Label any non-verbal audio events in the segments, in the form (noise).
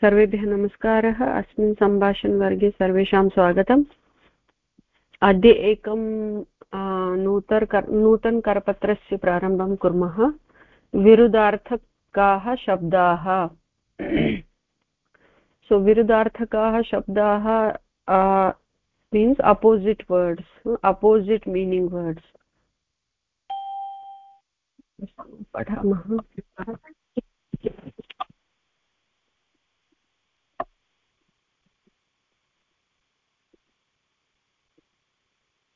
सर्वेभ्यः नमस्कारः। अस्मिन् सम्भाषणवर्गे सर्वेषां स्वागतम्। अद्य एकं नूतन नूतनकरपत्रस्य प्रारम्भं कुर्मः। विरुदार्थकाः शब्दाः। सो विरुदार्थकाः शब्दाः means opposite words opposite meaning words पठामः।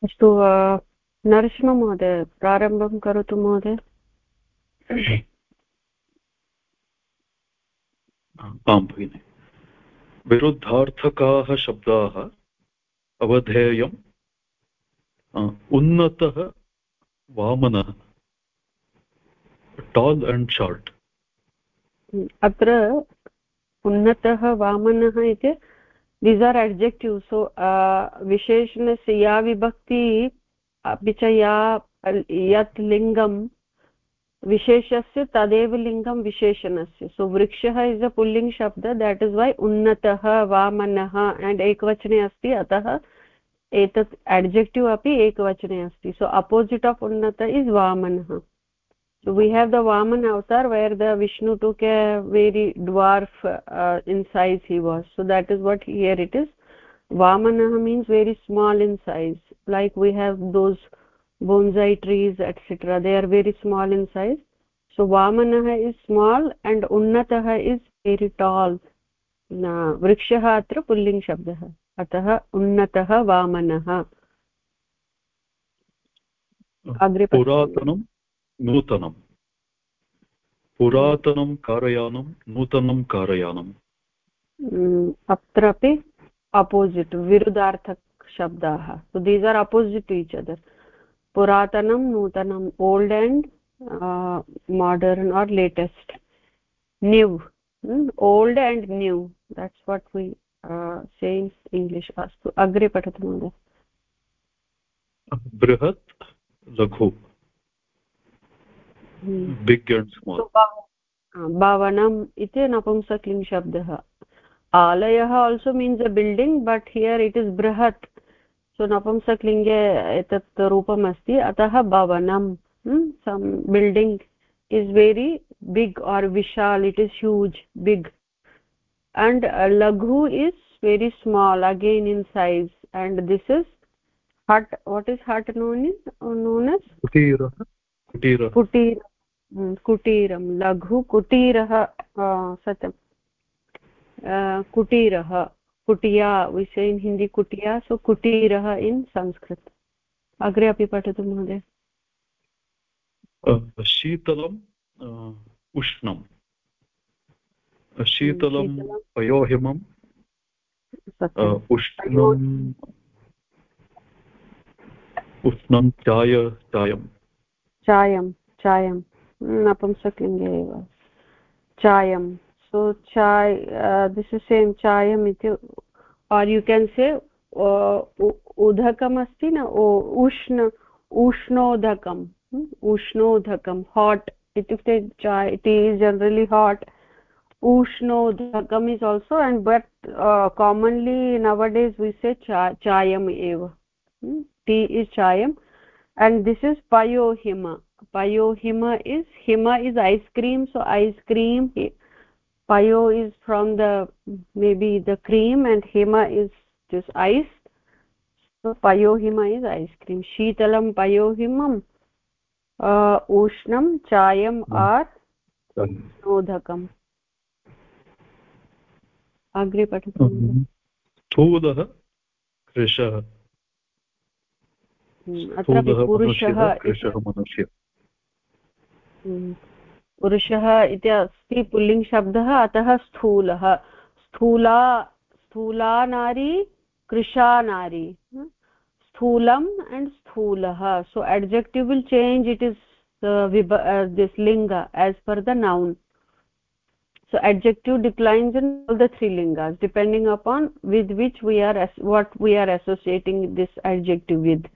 अस्तु नरसिंहमहोदय प्रारम्भं करोतु महोदय। आं भगिनि। विरुद्धार्थकाः शब्दाः अवधेयम् उन्नतः वामनः। टाल् अण्ड् शार्ट् अत्र उन्नतः वामनः इति दीस् आर् एड्जेक्टिव् सो विशेषणस्य या विभक्ति अपि च या यत् लिङ्गं विशेषस्य तदेव लिङ्गं विशेषणस्य सो वृक्षः इस् अ पुल्लिङ्ग् शब्द देट् इस् वै उन्नतः वामनः एण्ड् एकवचने अस्ति अतः एतत् एड्जेक्टिव् अपि एकवचने अस्ति सो अपोसिट् आफ् उन्नत इस् वामनः we have the vaman avatar where the vishnu took a very dwarf uh, in size he was so that is what here it is vamana means very small in size like we have those bonsai trees etc they are very small in size so vamanah is small and unnatah is very tall वृक्षः अत्र pulling शब्दः अतः उन्नतः वामनः अग्रे पुरातनं नूतनं पुरातनं कारयानं नूतनं कारयानम् अत्रापि opposite विरुद्धार्थशब्दाः so these are opposite to each other पुरातनं नूतनम् old and modern or latest. New. Hmm? old and new. That's what we uh, say in english. astu agre patatu mहोदय बृहत् लघु। बिग् एण्ड् स्माल् भवनम् इति नपुंसक्लिङ्ग् शब्दः आलयः also means a building but here it is बृहत् so नपुंसक्लिङ्गे एतत् रूपम् अस्ति अतः भवनं some building is very big or Vishal it is huge big and uh, laghu is very small again in size. And this is hut what is hut known is known as? कुटीरं लघु कुटीरः सत्यं कुटीरः कुटिया विषय in Hindi कुटिया सो कुटीरः in Sanskrit. अग्रे अपि पठतु महोदय। शीतलम् उष्णम्। शीतलं पयोहिमम् उष्णम् उष्णं चाय चायं चायं चायं नपुंसकलिङ्गे एव चायं so chai this is same चायम् इति आर् यु केन् से उदकम् अस्ति न उष्ण उष्णोदकम् उष्णोदकं हाट् इत्युक्ते chai it is generally hot उष्णोदकम् is also and but commonly nowadays we say चायम् एव। टी इस् चायम्। And this is payohima payohima is hima is ice cream so ice cream payo is from the maybe the cream and hima is just ice so payohima is ice cream shitalam payohimam uh, ushnam chayam or nodhakam अग्रे पठतु स्थूलः कृशः अत्रापि पुरुषः पुरुषः इति अस्ति पुल्लिङ्गशब्दः अतः स्थूलः। स्थूला स्थूला नारी कृशा नारी स्थूलम् and स्थूलः। So adjective will change it is this लिङ्ग as per the noun so adjective declines in all the three लिङ्गास् depending upon with which we are what we are associating this adjective with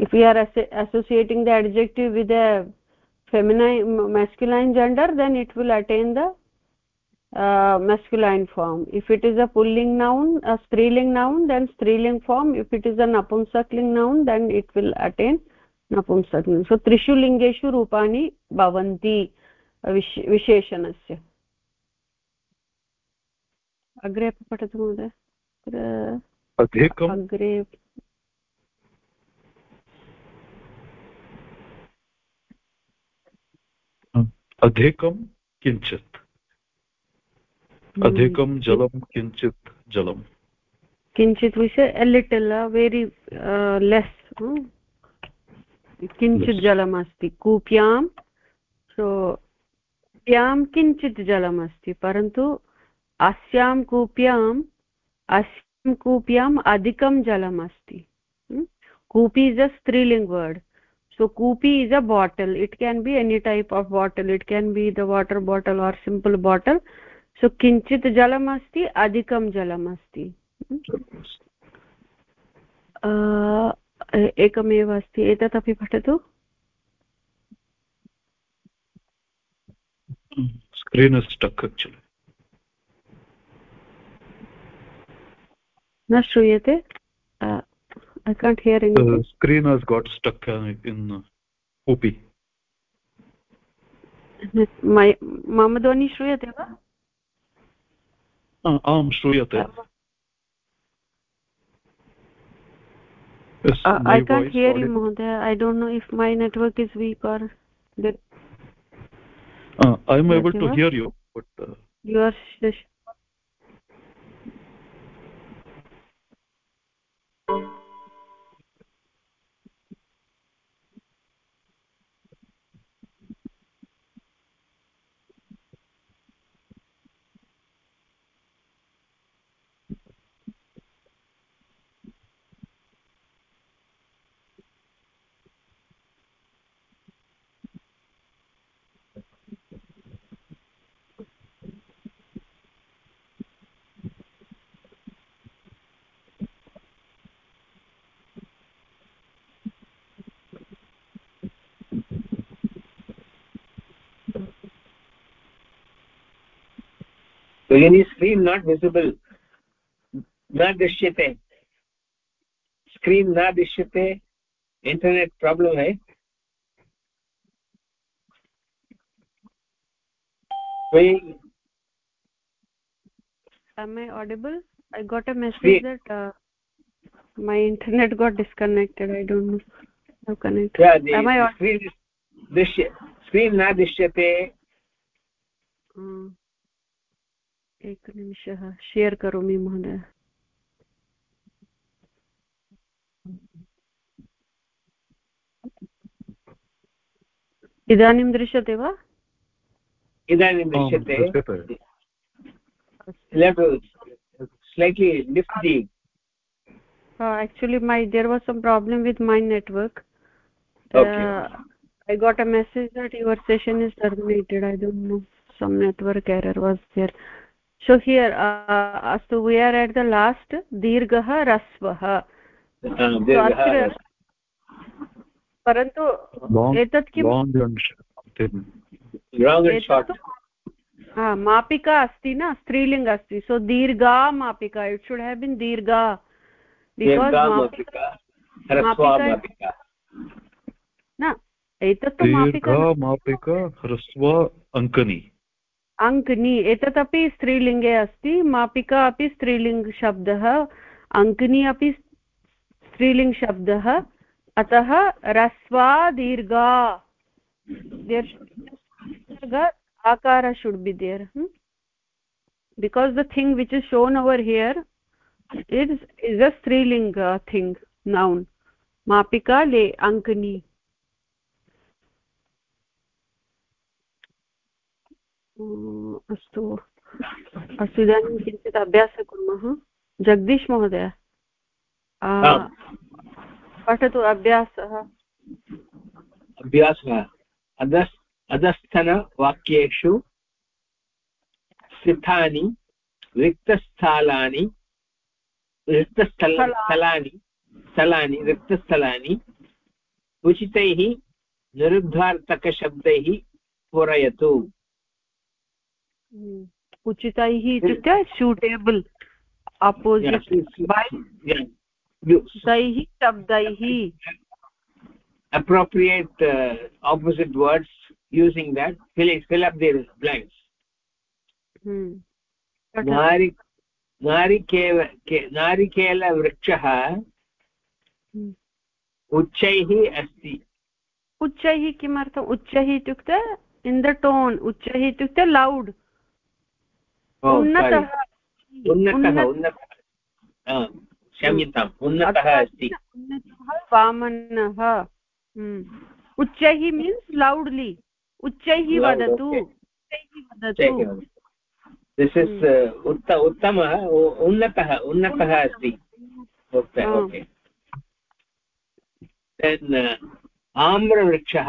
if we are associating the adjective with feminine masculine gender then it will attain the uh, masculine form if it is a pulling noun a striling noun then striling form if it is a napumsakling noun then it will attain napumsakling so trishu lingeshu rupani bhavanti विशेषणस्य अग्रे पठतु महोदय अग्रे अधिकं किञ्चित्। अधिकं जलं किञ्चित् जलं किञ्चित् विषय लिटिल् वेरि लेस् किञ्चित् जलमस्ति कूप्यां सो कूप्यां किञ्चित् जलमस्ति परन्तु अस्यां कूप्याम् अस्यां कूप्याम् अधिकं जलम् अस्ति कूपी is a स्त्रीलिङ्ग् word. So kupi is a bottle it can be any type of bottle it can be the water bottle or simple bottle so किञ्चित् जलम् अस्ति अधिकं जलम् अस्ति एकमेव अस्ति एतत् अपि पठतु screen is stuck actually न श्रूयते i can't hear anything the screen has got stuck in uh, upi मम ध्वनिः श्रूयते वा आं श्रूयते Uh, I can't hear you, Mohdaya. I don't know if my network is weak or that. Uh, I'm able to hear you, but uh... you are भगिनी screen not visible न दृश्यते screen न दृश्यते इण्टर्नेट् प्राब्लम् है am i audible i got a message that uh, my internet got disconnected i don't know how connect yeah the am i screen dishya screen na dishyate एकनिमिषः share करोमि महोदय इदानीं दृश्यते वा इदानीं दृश्यते slightly lift the uh, actually my there was some problem with my network okay. uh, i got a message that your session is terminated i don't know some network error was there so here uh, astu we are at the last dirghah rasvah परन्तु एतत् किं मापिका अस्ति न? स्त्रीलिङ्ग् अस्ति. So दीर्घा मापिका it should have been दीर्घा. न एतत् मापिका ह्रस्व अङ्कनी. अङ्कनी एतत् अपि स्त्रीलिङ्गे अस्ति मापिका अपि स्त्रीलिङ्गशब्दः अङ्कनी अपि स्त्रीलिङ्गशब्दः अतः ह्रस्वा दीर्घा आकार should because the thing which is shown over here is is a स्त्रीलिङ्ग thing noun मापिका ले अङ्कनी अस्तु अस्तु। इदानीं किञ्चित् अभ्यासं कुर्मः। जगदीश महोदय पठतु अभ्यासः। अभ्यासः। अधस् अधस्थनवाक्येषु स्थितानि रिक्तस्थलानि रिक्तस्थल स्थलानि स्थलानि रिक्तस्थलानि उचितैः निरुद्धार्थकशब्दैः पूरयतु। उचितैः इत्युक्ते सूटेबल् अपोसिट् तैः शब्दैः appropriate uh, opposite words using that. Fill it fill up the blanks. hmm नारिकेल नारिकेलवृक्षः उच्चैः अस्ति। उच्चैः किमर्थम्? उच्चैः इत्युक्ते इन् द टोन् उच्चैः इत्युक्ते लौड् उन्नतः उन्नतः उन्नतः क्षम्यताम् उन्नतः अस्ति उन्नतः वामनः उच्चैः मीन्स् लौड्लि उच्चैः वदतु उच्चैः वदतु दिस् इस् उत्त उत्तमः उन्नतः उन्नतः अस्ति ओके आम्रवृक्षः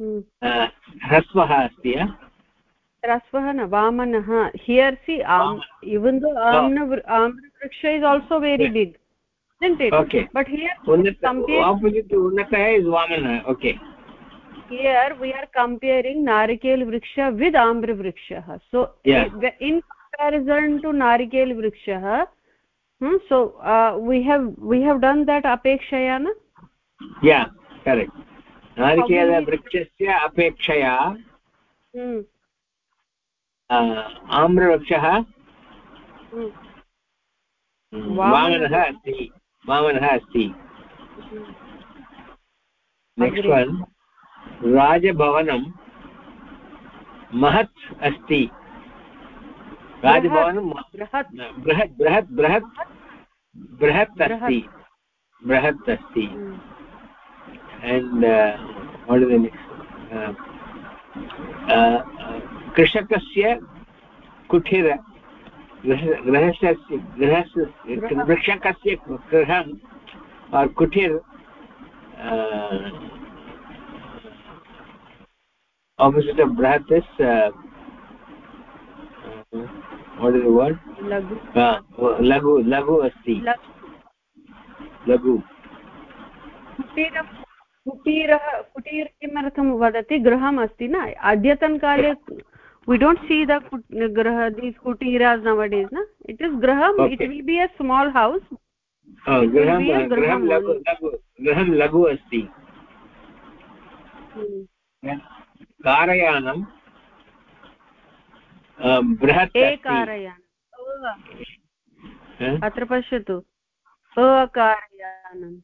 ह्रस्वः अस्ति ह्रस्वः न वामनः here see even though आम्रवृक्ष is also very big isn't it okay but here compare opposite to unnata is vamana okay here we are comparing narikel vriksha with ambra vriksha so yeah. in comparison to narikel vriksha hmm, so uh, we have we have done that apekshaya na yeah correct नारिकेल वृक्षस्य अपेक्षया आम्रवृक्षः वामनः अस्ति वामनः अस्ति। Next one राजभवनं महत् अस्ति। राजभवनं बृहत् बृहत्। बृहत् बृहत् अस्ति। बृहत् अस्ति। and uh, what is the next uh, uh, uh, कृषकस्य कुठिर गृहस्य गृहस्य वृक्षकस्य गृहम् और् कुठिर् आपोसिट् लघु। लघु अस्ति। लघु। कुटीरः कुटीर किमर्थं वदति गृहम् अस्ति न अद्यतनकाले we don't see the graha these kutiras nowadays na it is graham okay. it will be a small house uh, graham uh, graham lagu lagu graham lagu asti कारयानं बृहत् कारयानम् अत्र पश्यतु अकारयानम्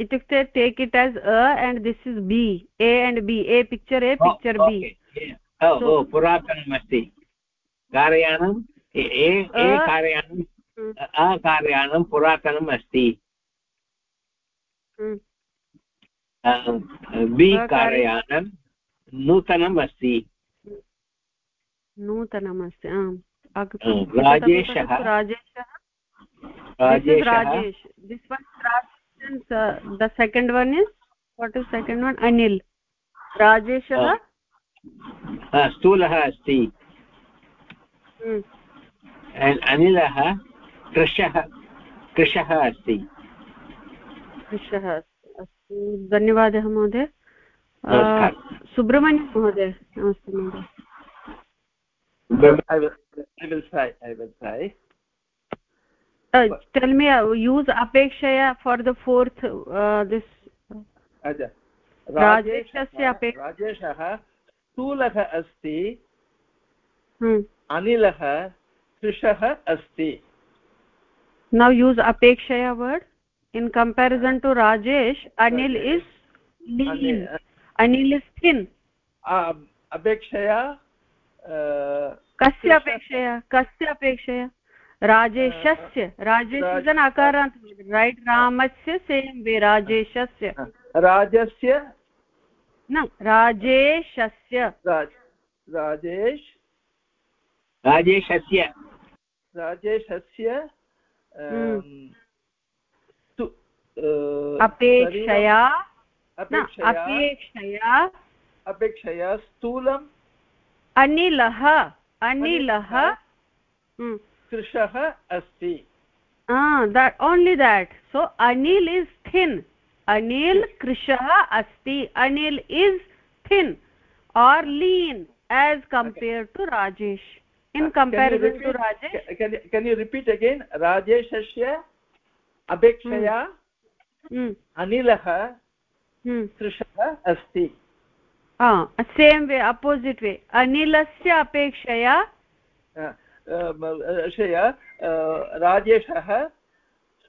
इत्युक्ते take it as A and this is B A and B A picture A picture B पुरातनम् अस्ति कारयानम् ए कारयानम् अकारयानं पुरातनम् अस्ति बि कारयानं नूतनम् अस्ति नूतनम् अस्ति आम् राजेशः। राजेशः। Rajesh. This one the second one is what is second one Anil राजेशः स्थूलः अस्ति हम्म। अनिलः कृशः कृशः अस्ति कृशः अस्तु धन्यवादः महोदय सुब्रह्मण्यं महोदय नमस्ते महोदय I will, I will try. I will try. Uh, tell me, uh, use apekshaya for the fourth, uh, this. Aja. राजेशस्य अपेक्षा राजेशः स्थूलः अस्ति हम्म। अनिलः कृशः अस्ति now use apekshaya word in comparison to rajesh anil is lean anil is thin अपेक्षया कस्य अपेक्षया कस्य अपेक्षया राजेशस्य राजेश अकारान्त रैट् रामस्य सेम् वे राजेशस्य। राजस्य? न राजेशस्य। राजेश? राजेशस्य। राजेशस्य हम्म। अपेक्षया न, अपेक्षया? अपेक्षया। अपेक्षया स्थूलम् अनिलः अनिलः। कृशः अस्ति। Only that so Anil is thin Anil कृशः अस्ति Anil is thin or lean as compare to Rajesh in comparison to Rajesh can you repeat again राजेशस्य अपेक्षया अनिलः कृशः अस्ति सेम् वे अपोसिट् वे अनिलस्य अपेक्षया अ, अ, अ, राजेशः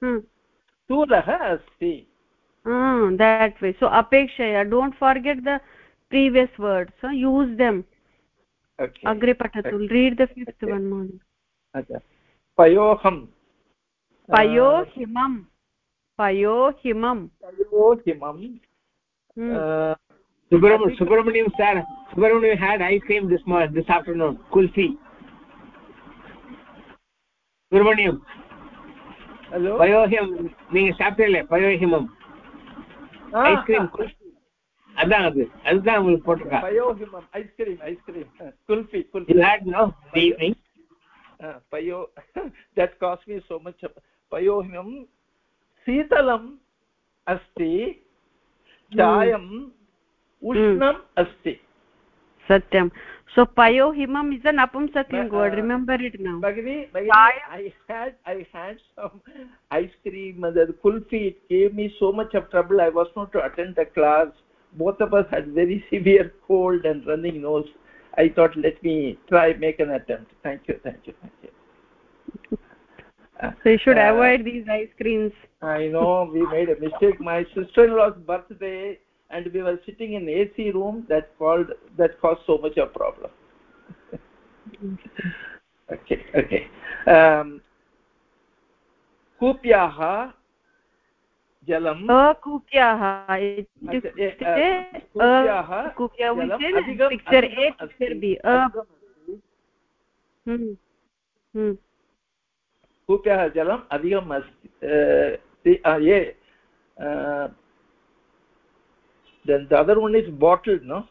hmm स्थूलः अस्ति ah don't forget the previous words so use them Okay. agre patatu read the fifth Okay. one more अच्छा पयोहं पयोहिमं Hmm. अ, Subramaniam, Subramaniam sir, Subramaniam had ice cream this morning, this afternoon, kulfi. Subramaniam, hello பயோஹியம் நீங்க சாப்பிட்டீங்களே பயோஹிமம் ஆ, ice cream kulfi அதான் அது அதுதான் உங்களுக்கு போட்டிருக்கா पयोहिमम् ice cream ice cream kulfi you kulfi had no the evening पयो that costs me so much पयोहिमं शीतलम् अस्ति चायम् उष्णम् अस्ति satyam so payohimam is an apumsakim uh, word remember it now. Bagini bagini i had i had some ice cream and the kulfi it gave me so much of trouble. I was not to attend the class. Both of us had very severe cold and running nose. I thought let me try make an attempt. Thank you thank you thank you. So you should uh, avoid these ice creams. I know we made a mistake. My sister in law's birthday and we were sitting in AC room. That called that caused so much of problem. okay, okay. Um, कूप्याः जलं अच्छा, अ, कूप्याः कूप्या जलम् अधिकम् अस्ति. कूप्याः जलम् अधिकम् अस्ति uh, the- uh, ये uh, then the other one is bottled no?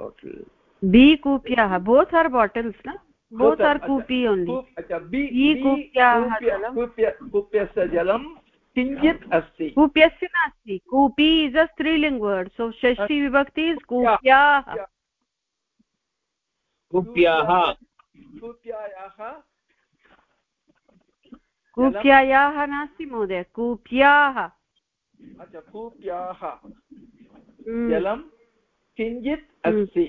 Bottle बी कूप्याः। Both are bottles na both are अच्छा, only कूप अच्छा बि कूप्याः कूप्य- जलं। कूप्य कूप्यस्य जलं किञ्चित् अस्ति। कूप्यस्य नास्ति। कूपी इस् अ स्त्रीलिङ्ग् वर्ड् सो षष्ठी विभक्ति इस् कूप्याः। कुप्याः। कूप्यायाः। कूप्यायाः नास्ति महोदय। कूप्याः। अच्छा कूप्याः। जलं किञ्चित्। अस्ति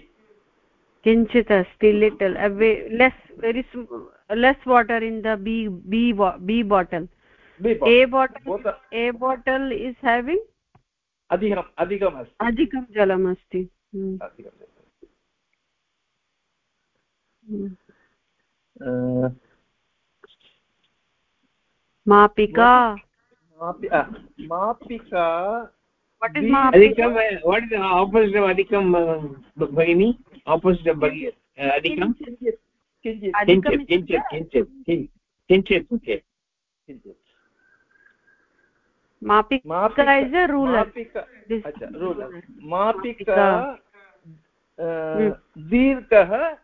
किञ्चित् अस्ति little less very less water in the b b b bottle a. Bottle a bottle is having अधिकम् अधिकम् अस्ति अधिकं जलम् अस्ति मापिका मापिका वट् इस् बी- मापिका अधिकं वाट् इस् आपोसिट् अधिकं uh, भगिनी आपोसिट् भगिनी uh, अधिकं किञ्चित् किञ्चित् अधिकम् किञ्चित् किञ्चित् किञ्चित् किञ्- किञ्चित् ओके किञ्चित् मापिका मापिका इस् अ रूलर् अच्छा रूलर् मापिका मापिका। दीर्घः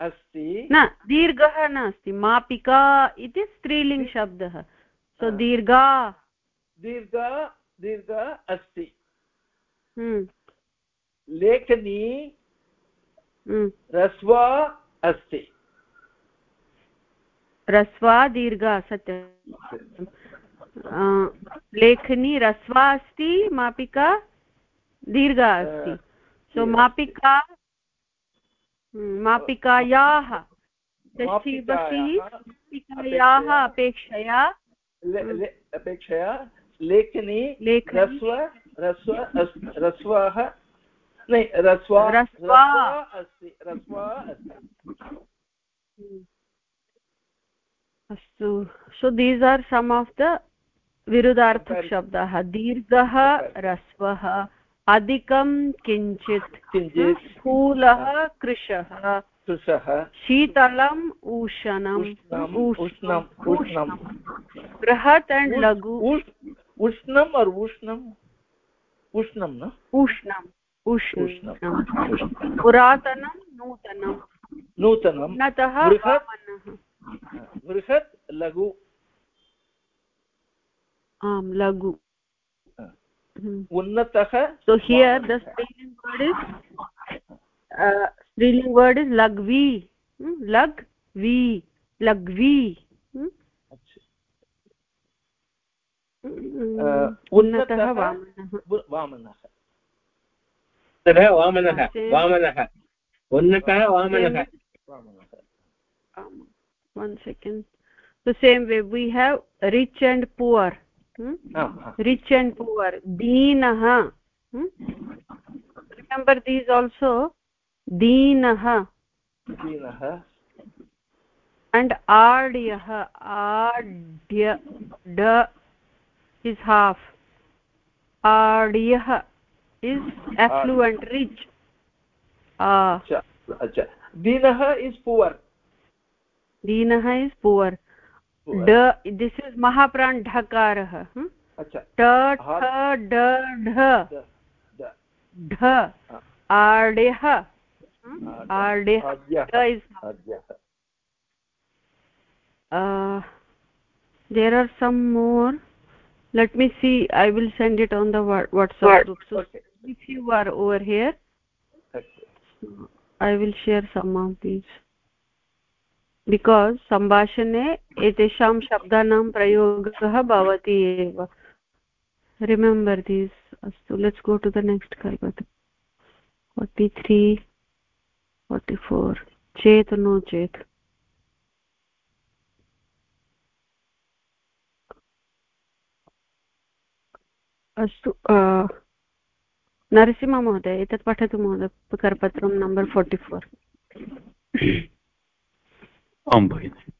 अस्ति न दीर्घः नास्ति मापिका इति स्त्रीलिङ्ग् शब्दः सो। दीर्घा दीर्घ दीर्घ अस्ति। हम्म, लेखनी हम्म। रस्वा अस्ति। रस्वा दीर्घा सत्यं। लेखनी रस्वा अस्ति मापिका दीर्घा अस्ति। सो मापिका हम्म, मापिकायाः षष्ठी मापिकायाः अपेक्षया। अपेक्षया लेखनी लेखनी। रस्व रस्व अस्- नै रस्वा रस्वा। रस्वा अस्ति रस्वा अस्ति। अस्तु। So these are some of the. शब्दाः। दीर्घः Comparison. रस्वः अधिकं किञ्चित् किञ्चित्। स्थूलः कृशः। कृशः। शीतलम् उष्णम्। उष्णम् उष्णम् बृहत् अण्ड् लघु। उष्णम् और उष्णम् उष्णं न? उष्णम् उष्णं पुरातनं नूतनं नूतनं उन्नतः बृहत्? लघु? आम् लघु। उन्नतः? So here the striling word is uh, striling word is lagvi hmm? उन्नतः वामनः। उन्नतः वामनः। वामनः उन्नतः वामनः। One second the same way we have rich and poor rich and poor दीनः remember these also दीनः। दीनः। एण्ड् आड्यः आड्य is half adyah is affluent rich ah acha acha deenah is poor deenah is poor d this is ड this is महाप्राण् ढकारः ट ठ ड ढ ढ आड्यः आड्यः there are some more let me see i will send it on the whatsapp group so okay. if you are over here i will share some of these because सम्भाषणे एतेषां शब्दानां प्रयोगः भवति एव रिमेम्बर् दीस् अस्तु let's go to the next कल्पत् forty त्री forty four चेत् no चेत् अस्तु नरसिंहमहोदय एतत् पठतु महोदय करपत्रं नम्बर् फोर्टि फोर् आं भगिनि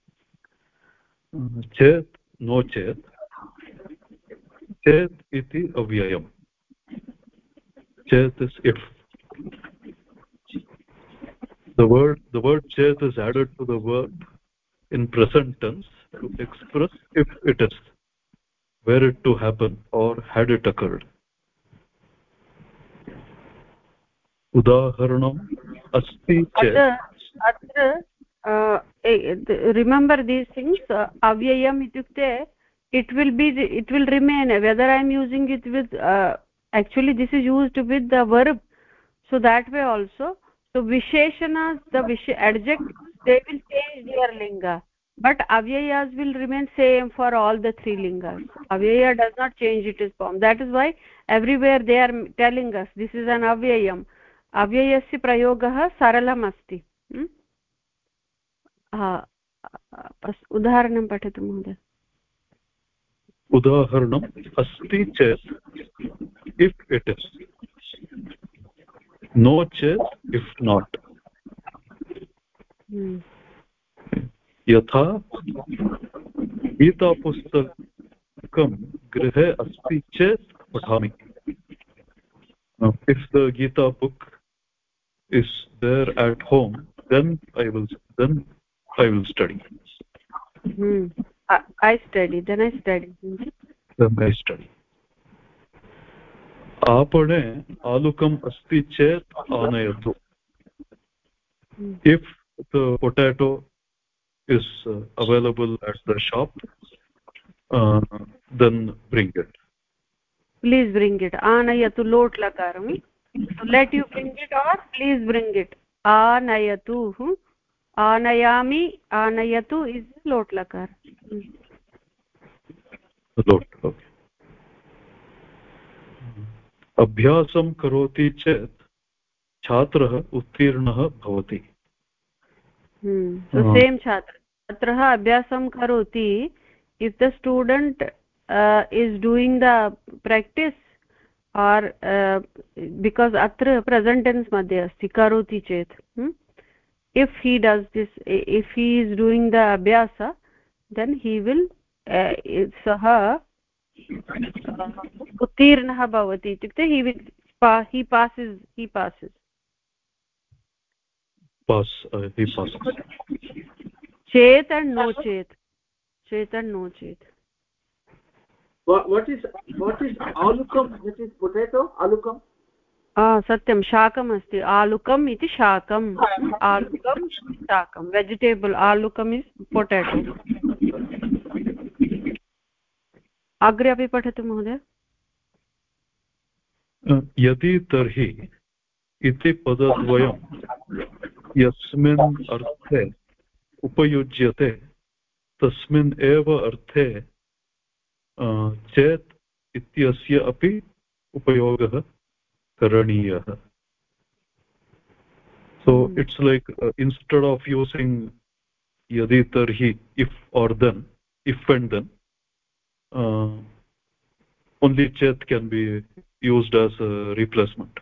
चेत् नो चेत् चेत् इति अव्ययम् चेत् is if the word the word chet is added to the word in present tense to express if it is were it to happen or had it occurred atra remember these things uh, avyayam ityukte it will be it will remain whether i am using it with uh, actually this is used with the verb so that way also so visheshanas the vish adjectives they will change their linga but avyayas will remain same for all the three lingas avyaya does not change its form that is why everywhere they are telling us this is an avyayam avyayasya prayogah saralam asti hmm? उदाहरणं पठतु महोदय उदाहरणम् अस्ति चेत् if it is no चेत् if not यथा गीतापुस्तकं गृहे अस्ति चेत् पठामि। If the Gita book is there at home then I will then i will study. Hmm. I, I study then i study. Then i study. आपणे आलुकम् अस्ति चेत् आनयतु। If the potato is uh, available at the shop uh, then bring it please bring it anayatu lot lakaram to let you bring it or please bring it anayatu hmm? आनयामि आनयतु is लोट् लकार लोट् अभ्यासं करोति चेत् छात्रः उत्तीर्णः भवति same छात्र। छात्रः अभ्यासं करोति। If the student is doing the practice or because अत्र प्रेसेण्टेन्स् मध्ये अस्ति करोति चेत् if he does this if he is doing the abhyasa then he will सः उत्तीर्णः भवति इत्युक्ते he will he passes he passes pass he सत्यम शाकम अस्ति। आलुकम इति शाकम। आलुकम शाकम। वेजिटेबल आलुकम इज़ पोटैटो अग्रे अपि पठतु महोदय। यदि तर्हि इति पदद्वयं यस्मिन् अर्थे उपयुज्यते, तस्मिन् एव अर्थे चेत् इत्यस्य अपि उपयोगः करणीयः। So it's like instead of using यदि तर्हि if or then if and then only चेत् can be used as replacement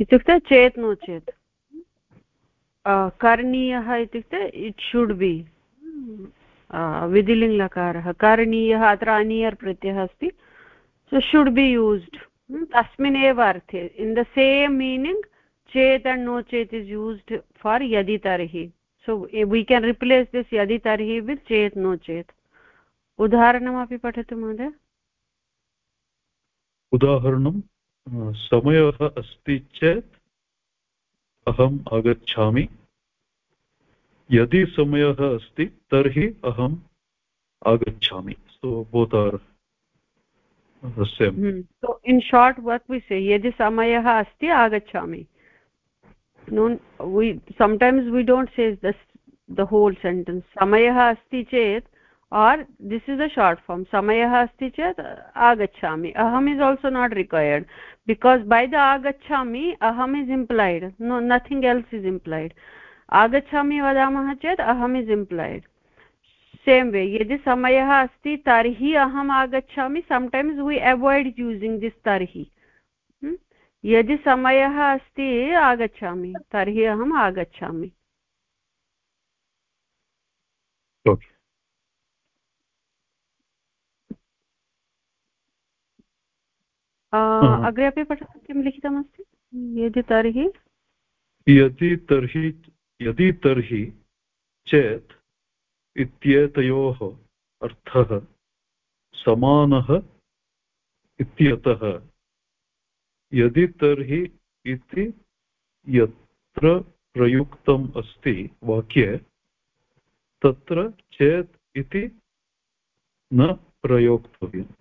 इत्युक्ते चेत् नो चेत्। करणीयः इत्युक्ते इट् शुड् बि विधिलिङ्लकारः करणीयः अत्र अनियर् प्रत्ययः अस्ति। सो शुड् बि यूस्ड् तस्मिन् एव अर्थे। इन् द सेम् मीनिङ्ग् चेत् अण्ड् नो चेत् इस् यूस्ड् फार् यदि तर्हि। So we can replace this यदि तर्हि वित् चेत्, नो चेत्। उदाहरणमपि पठतु महोदय। उदाहरणं समयः अस्ति चेत् अहम् आगच्छामि। यदि समयः अस्ति, तर्हि अहम् आगच्छामि। So both are in short work we say यदि समयः अस्ति, आगच्छामि। Sometimes we don't say this, the whole sentence. samayah asti or this is a short form samayah asti chet agachami aham is also not required because by the agachami aham is implied no nothing else is implied आगच्छामि वदामः चेत् अहम् is implied same way यदि समयः अस्ति तर्हि अहम् आगच्छामि sometimes we avoid using this तर्हि यदि समयः अस्ति आगच्छामि तर्हि अहम् आगच्छामि अग्रे अपि पठतु किं लिखितमस्ति? यदि तर्हि? यदि तर्हि यदि तर्हि चेत् इत्येतयोः अर्थः समानः इत्यतः। यदि तर्हि इति यत्र प्रयुक्तम् अस्ति वाक्ये तत्र चेत् इति न प्रयोक्तव्यम्।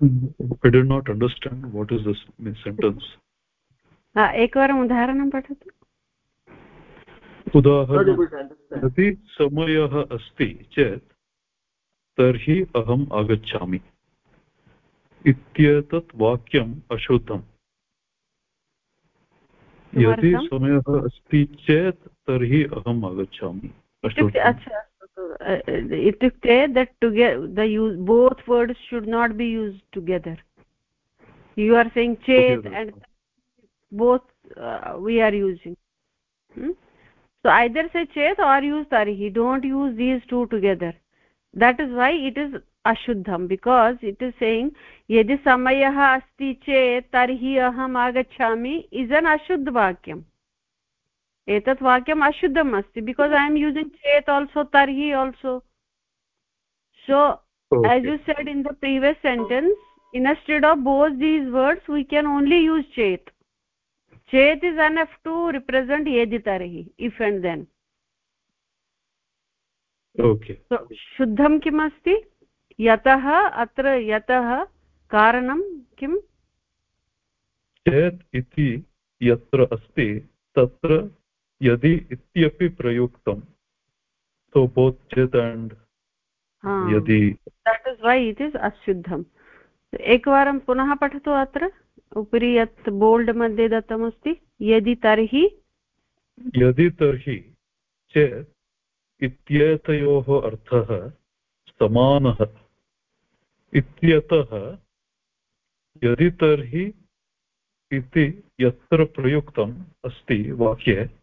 I did not understand what is this sentence. एकवारम् उदाहरणं पठतु उदाहरणं यदि समयः अस्ति चेत् तर्हि अहम् आगच्छामि इत्येतत् वाक्यम् अशुद्धम् यदि समयः अस्ति चेत् तर्हि अहम् आगच्छामि अच्छा इत्युक्ते that together the use both words should not be use together you are saying चेत् and both we are using so either say चेत् आर् यूस् तर्हि don't use these two together that is why it is अशुद्धं because it is saying यदि समयः अस्ति चेत् तर्हि अहम् आगच्छामि इस् एन् अशुद्धवाक्यम् एतत् वाक्यम् अशुद्धम् अस्ति बिकास् ऐ एम् यूसिङ्ग् चेत् आल्सो तर्हि also so as you said in the previous sentence instead of both these words we can only use चेत् चेत् is an if to represent यदि तर्हि इफ् एण्ड् देन् शुद्धं किम् अस्ति यतः अत्र यतः कारणं किम् इति यत्र अस्ति तत्र यदि इत्यपि प्रयुक्तं सो बोत् चेत् अण्ड् यदि that is why it is अशुद्धम्। एकवारं पुनः पठतु अत्र। उपरि यत् बोल्ड् मध्ये दत्तमस्ति यदि तर्हि। यदि तर्हि चेत् इत्येतयोः अर्थः समानः। इत्यतः यदि तर्हि इति यत्र प्रयुक्तम् अस्ति वाक्ये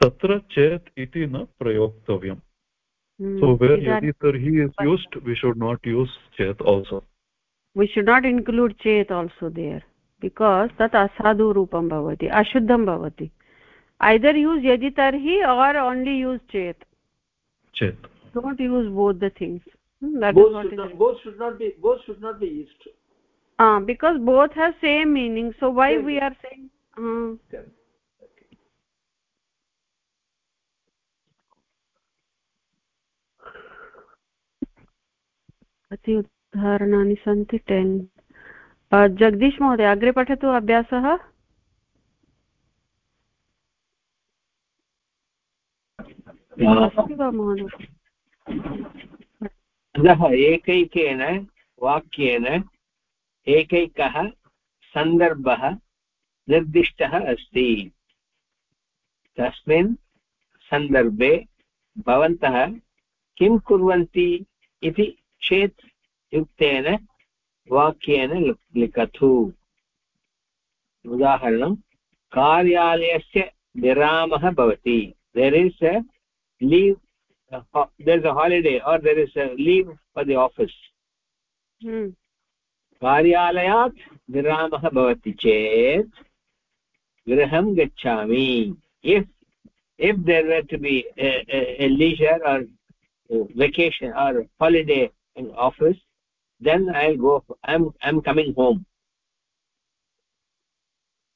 तत्र चेत् इति न प्रयोक्तव्यम् so where yaditarhi is used we should not use chet also we should not include chet also there because tat asadhu rupam bhavati ashuddham bhavati either use yaditarhi or only use chet chet don't use both the things hmm, that both, should not, both should not be both should not be used ah uh, because both have same meaning so why same. we are saying uh, कति उदाहरणानि सन्ति ten. Jagdish महोदय, अग्रे पठतु अभ्यासः। अतः एकैकेन, वाक्येन एकैकः सन्दर्भः निर्दिष्टः अस्ति। तस्मिन् सन्दर्भे भवन्तः किं कुर्वन्ति इति चेत् युक्तेन वाक्येन लिखतु। उदाहरणं कार्यालयस्य विरामः भवति। There is a leave there is a holiday or there is a leave for the office कार्यालयात् विरामः भवति चेत् गृहं गच्छामि। If if there were to be a, a, a leisure or vacation or holiday in office then i'll go i'm i'm coming home.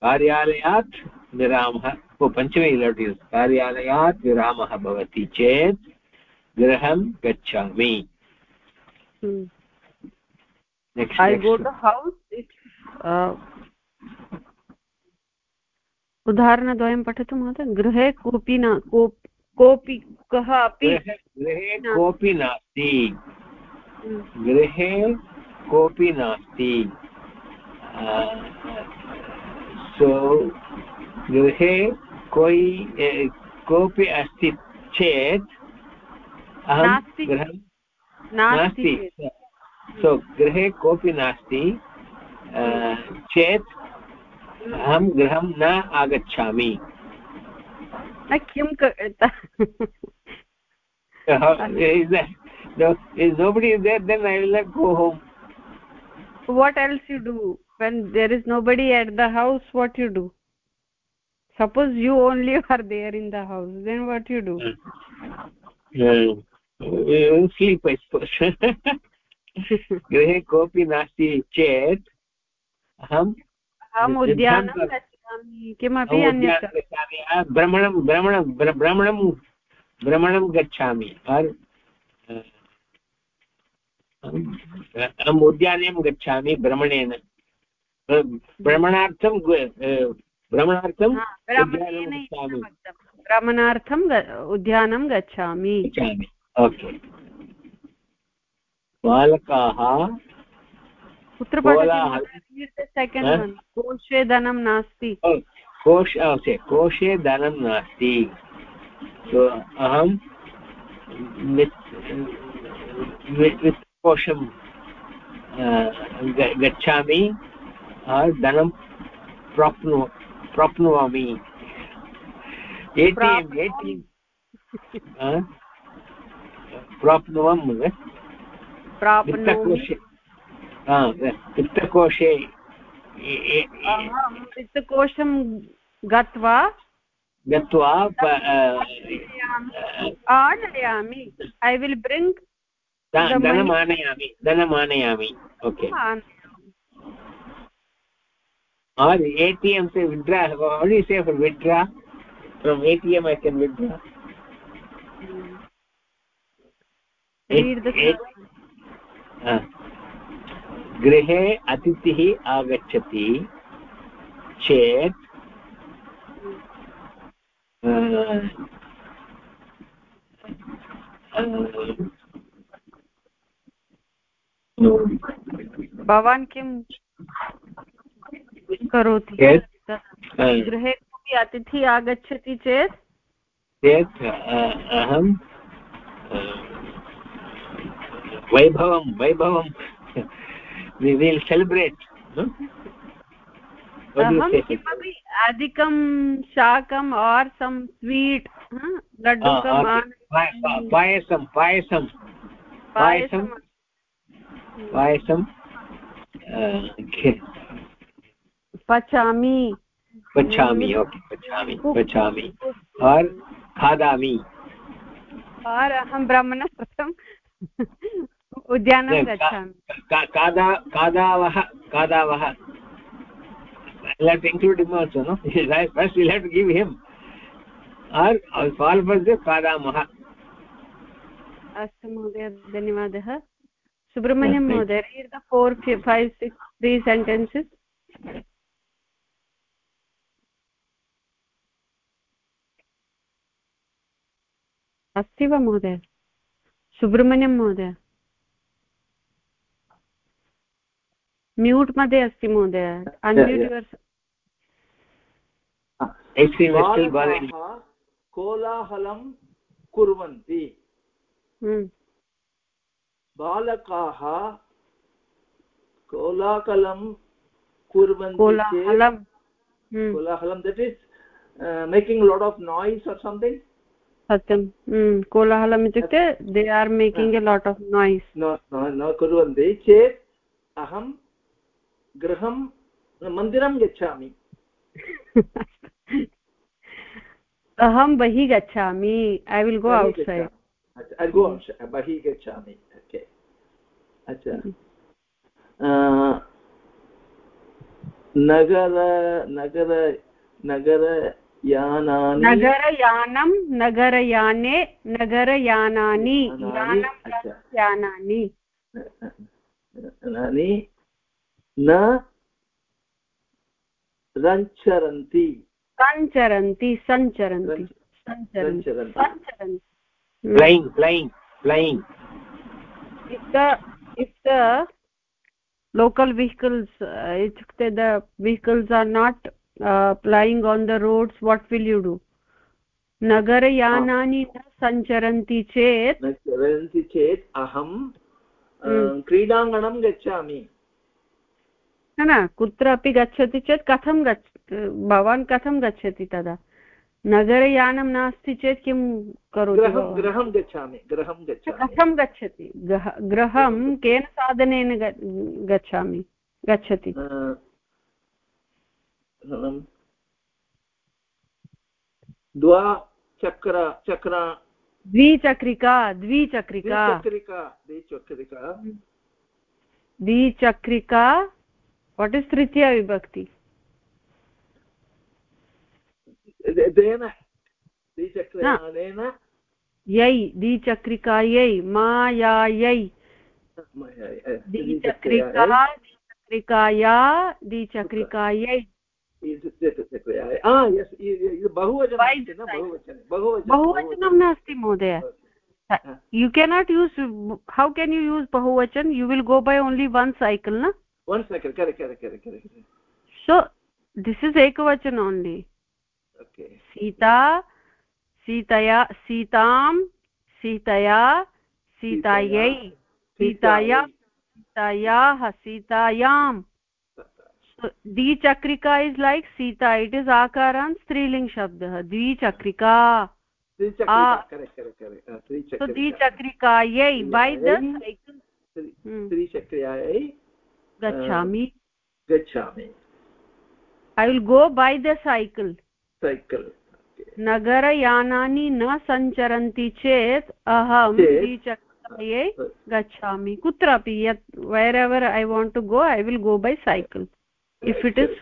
कार्यालयात् विरामः पञ्चमे लट् कार्यालयात् विरामः भवति चेत् गृहं गच्छामि। उदाहरणद्वयं पठतु महोदय गृहे कोऽपि न कोऽपि कः अपि गृहे कोऽपि नास्ति। गृहे कोऽपि नास्ति। सो गृहे कोयि कोऽपि अस्ति चेत् अहं गृहं नास्ति सो गृहे कोऽपि नास्ति चेत् अहं गृहं न आगच्छामि। किं if nobody is there then i will not go home what else you do when there is nobody at the house what you do suppose you only are there in the house then what you do yeah. uh, sleep i suppose गृहे कोऽपि नास्ति चेत् अहम् अहम् उद्यानं गच्छामि किमपि अन्यत् भ्रमणं भ्रमणं भ्रमणं भ्रमणं गच्छामि अहम् उद्याने गच्छामि भ्रमणेन। भ्रमणार्थं भ्रमणार्थं भ्रमणार्थम् उद्यानं गच्छामि। ओके। बालकाः कुत्र कोशे धनं नास्ति। कोश कोशे धनं नास्ति। अहं कोशं गच्छामि धनं प्राप्नु प्राप्नुवामि। एटिएम् एटिएम् प्राप्नुवं वित्तकोशे वित्तकोशे वित्तकोशं गत्वा गत्वा आनयामि। ऐ विल् ब्रिङ्ग् धनम् आनयामि धनम् आनयामि okay or atm say withdraw what do you say for withdraw from atm i can withdraw read the गृहे अतिथिः आगच्छति चेत् भवान् किं करोति? गृहे कोऽपि अतिथिः आगच्छति चेत्? चेत् अहं वैभवं वैभवं वि विल् सेलिब्रेट् अहं किमपि अधिकं शाकम् और् सम् स्वीट् लड्डुकं पायसं पायसं पायसं पायसं पचामि। पचामि ओके पचामि पचामि। और खादामि। और अहं ब्राह्मणप्रथम् उद्यानं गच्छामि। खादा खादावः खादावः I'll have to include him also, no? (laughs) First we'll have to give him. Or I'll fall for the खादामः अस्तु महोदय धन्यवादः। सुब्रह्मण्यं महोदय read the four five six three sentences अस्ति वा महोदय सुब्रह्मण्यं महोदय म्यूट् मध्ये अस्ति महोदय अन्म्यूट् कोलाहलं कुर्वन्ति। बालकाः कोलाहलं कुर्वन्ति कोलाहलं that is making lot of noise or something सत्यं। कोलाहलम् इत्युक्ते they are making a lot of noise न कुर्वन्ति चेत् अहं गृहं मन्दिरं गच्छामि। (laughs) अहं बहिः गच्छामि। I will go out said बहिः गच्छामि। अच्छा। नगर नगर नगर यानानि। नगरयानं नगरयाने नगरयानानि यानानि न रञ्चरन्ति। सञ्चरन्ति सञ्चरन्ति सञ्चरन्ति। The if the local vehicles uh, itukte the vehicles are not uh, flying on the roads what will you do नगरयानानि न सञ्चरन्ति चेत् सञ्चरन्ति चेत् अहं क्रीडाङ्गणं गच्छामि न न कुत्रापि गच्छति चेत् कथं गच्छ भवान् कथं गच्छति तदा नगरयानं नास्ति चेत् किं करोति गृहं गच्छामि गृहं कथं गच्छति। गृहं केन साधनेन गच्छामि? गच्छति। द्वाचक्र चक्र द्विचक्रिका द्विचक्रिका। द्विचक्रिका द्विचक्रिका। वाट् इस् तृतीया विभक्ति? यै द्विचक्रिकायै मायायै द्विचक्रिका द्विचक्रिकाया द्विचक्रिकायै बहुवचनं नास्ति महोदय you cannot use how can you use बहुवचन you will go by only one cycle न correct correct so this is ekavachan only. Sita सीतया सीतां सीतया सीतायै सीताया सीतायाः सीतायां द्विचक्रिका is like Sita it is आकारान् स्त्रीलिङ्ग् शब्दः द्विचक्रिका। द्विचक्रिकायै बै द त्रिचक्रियायै गच्छामि। गच्छामि। I will go by the cycle cycle नगरयानानि न सञ्चरन्ति चेत् अहं द्विचक्रिकायै गच्छामि। कुत्रापि यत् wherever I want to go I will go by cycle if it is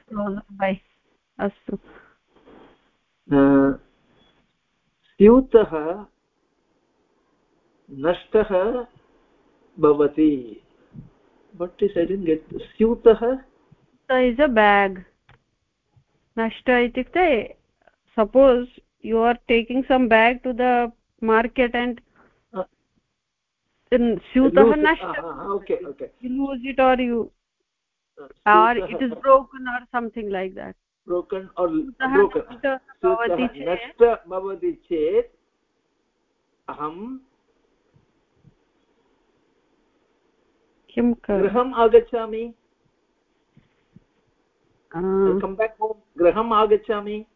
by अस्तु। स्यूतः नष्टः भवति। I didn't get syutah so is a bag. nashta itukte suppose you are taking some bag to the market and then syutah nashta okay okay you lose it or you or it is broken or something like that broken or broken nashta bhavati chet aham किं गृहम् आगच्छामि come back home graham agachami uh,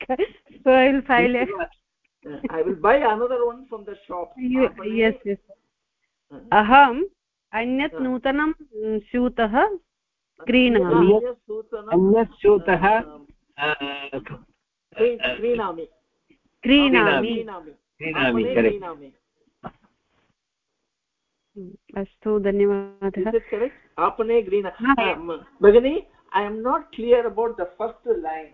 (laughs) so I will file a. I will buy another one from the shop. (laughs) You, yes, yes. अहम् अन्यत् नूतनं स्यूतः क्रीणामि अन्यत् स्यूतः क्रीणामि क्रीणामि अस्तु धन्यवादः। आपणे ग्रीण भगिनि I am not clear about the first line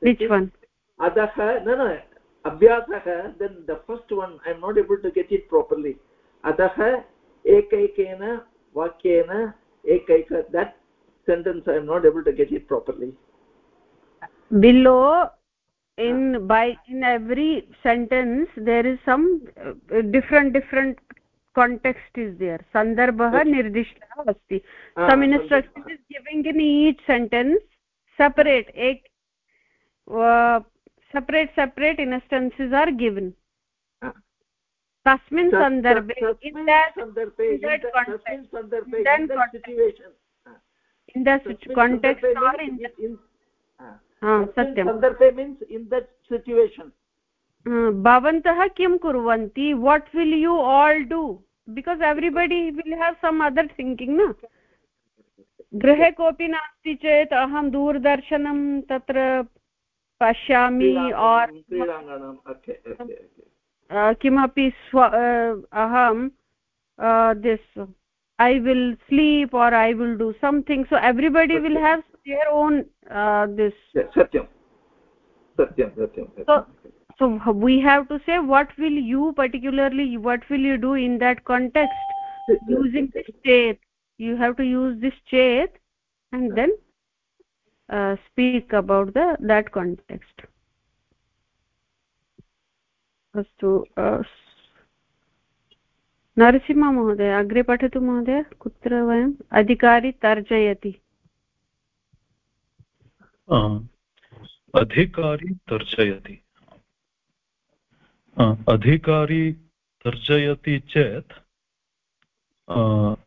which one? Adah no no abhyasah then the first one i am not able to get it properly. Adah ekaikena vakyena ekaika that sentence i am not able to get it properly. Below in by in every sentence there is some uh, different different context is there. Sandarbah nirdishtah asti. Ah, some instruction is giving in each sentence separate. Ek separate separate instances are given तस्मिन् सन्दर्भे भवन्तः किं कुर्वन्ति what will you all do because everybody will have some other thinking न गृहे कोऽपि नास्ति चेत् अहं दूरदर्शनं तत्र पश्यामि और् किमपि स्व अहं this i will sleep or i will do something so everybody will have their own uh, this satyam satyam satyam so so we have to say what will you particularly what will you do in that context using this chet you have to use this chet and then uh, speak about the that context. अस्तु नरसिंहमहोदय अग्रे पठतु महोदय कुत्र वयम्? अधिकारी तर्जयति। अधिकारी तर्जयति। अधिकारी तर्जयति चेत्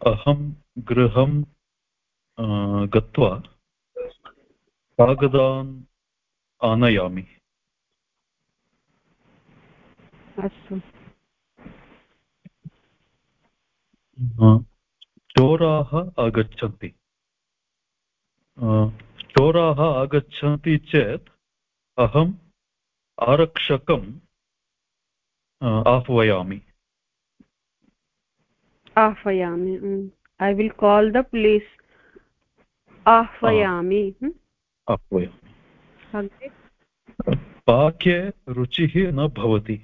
अहं गृहं गत्वा कागदान् आनयामि अस्तु चोराः आगच्छन्ति चोराः आगच्छन्ति चेत् अहम् आरक्षकम् आह्वयामि आह्वयामि I will call the police आह्वयामि आह्वयामि पाके रुचिः न भवति।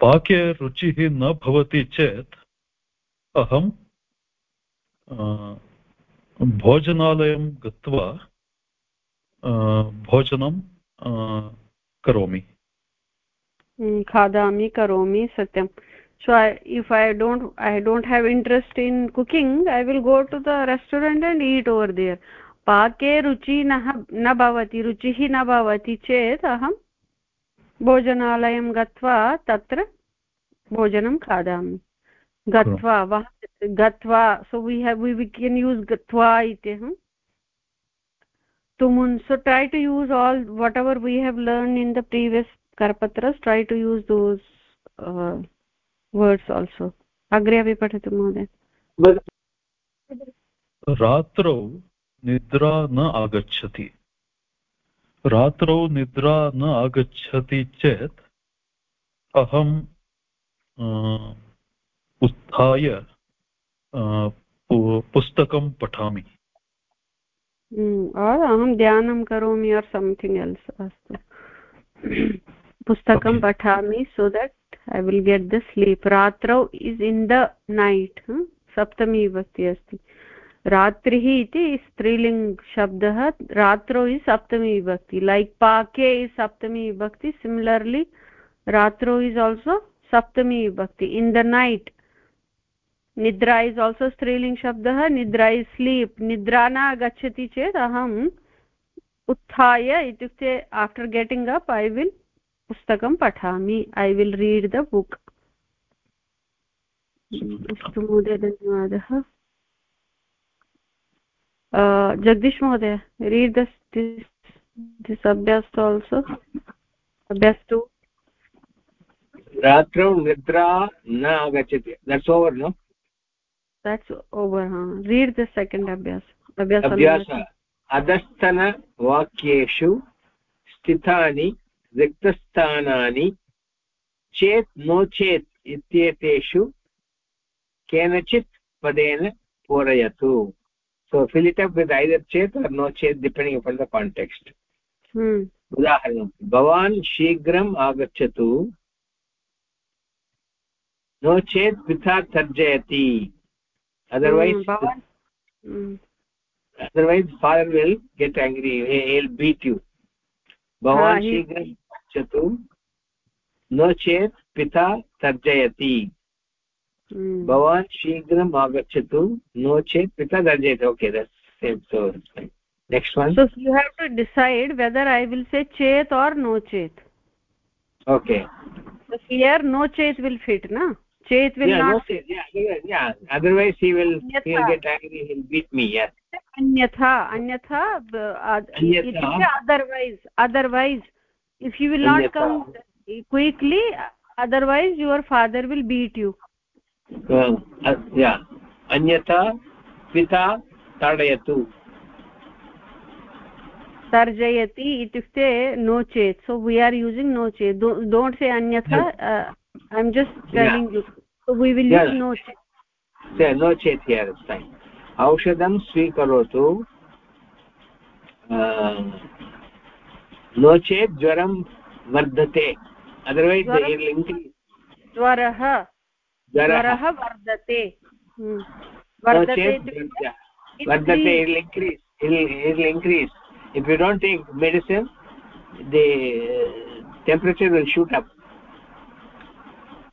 पाके रुचिः न भवति चेत् अहं भोजनालयं गत्वा भोजनं करोमि। खादामि करोमि सत्यं so I, if i don't i don't have interest in cooking i will go to the restaurant and eat over there पाके रुचि न भवति रुचिः न भवति चेत् अहं भोजनालयं गत्वा तत्र भोजनं खादामि गत्वा वा गत्वा so we have we can use गत्वा इति tumun so try to use all whatever we have learned in the previous karpatras try to use those uh, words also. Agre api patatu mohoday रात्रौ निद्रा न आगच्छति। रात्रौ निद्रा न आगच्छति चेत् अहं उत्थाय पुस्तकं पठामि। अहं ध्यानं करोमि और् संथिङ्ग् एल्स् अस्तु। पुस्तकं पठामि so that will get the sleep. Ratrau is in the night hmm? सप्तमी विभक्ति अस्ति रात्रिः इति स्त्रीलिङ्ग् शब्दः रात्रौ इस् सप्तमी विभक्ति लैक् पाके इस् सप्तमी विभक्ति सिमिलर्लि रात्रौ इस् आल्सो सप्तमी विभक्ति इन् द नैट् निद्रा इस् आल्सो स्त्रीलिङ्ग् शब्दः निद्रा इस् स्लीप् निद्रा न गच्छति चेत् अहम् उत्थाय इत्युक्ते after getting up I will पुस्तकं पठामि. I will read the book अस्तु महोदय धन्यवादः. जगदीश महोदय रीड् दिस् अभ्यास् आल्सो अभ्यास् टु रात्रौ निद्रा न आगच्छति. That's over no huh read the second abhyas abhyas abhyas अधस्तनवाक्येषु स्थितानि रिक्तस्थानानि चेत् नो चेत् इत्येतेषु केनचित् पदेन पूरयतु। So fill it up with either चेत् आर् नो चेत् डिपेण्डिङ्ग् अपान् द काण्टेक्स्ट् उदाहरणं भवान् शीघ्रम् आगच्छतु। नो चेत् पिता तर्जयति। Otherwise otherwise father will get angry will beat you भवान् hmm. हाँ, शीघ्रम् गच्छतु। न चेत् पिता तर्जयति। भवान् शीघ्रम् आगच्छतु। नो चेत् पिता तर्जयति। ओके नेक्स्ट् से चेत् और् नो चेत्। नो चेत् विल् फिट् न? चेत् अन्यथा। अन्यथा otherwise otherwise if you will not come quickly otherwise your father will beat you. या अन्यथा पिता ताडयतु तर्जयति इत्युक्ते नो चेत् सो वी आर् यूसिङ्ग् नो चेत् डोण्ट् से अन्यथा I am just telling you so we will use no चेत् नो चेत् हियर् औषधं स्वीकरोतु नो चेत् ज्वरं वर्धते. अदर्वैस् लिङ्क् ज्वरः ज्वरः. वर्धते. हम्म. वर्धते increase increase if you don't take medicine the temperature will shoot up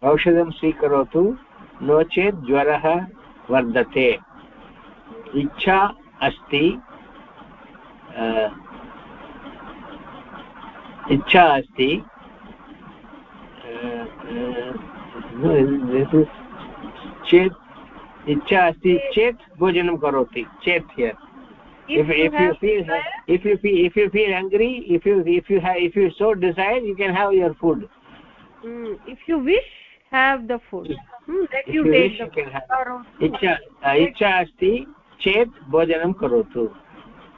औषधं स्वीकरोतु. नो चेत् ज्वरः वर्धते. इच्छा अस्ति uh, इच्छा अस्ति चेत् इच्छा अस्ति चेत् भोजनं करोति चेत् here if if you feel if you feel if you feel hungry if you if you have if you so desire you can have your food mm, if you wish have the food mm, let you, you take the food इच्छा इच्छा अस्ति चेत् भोजनं करोतु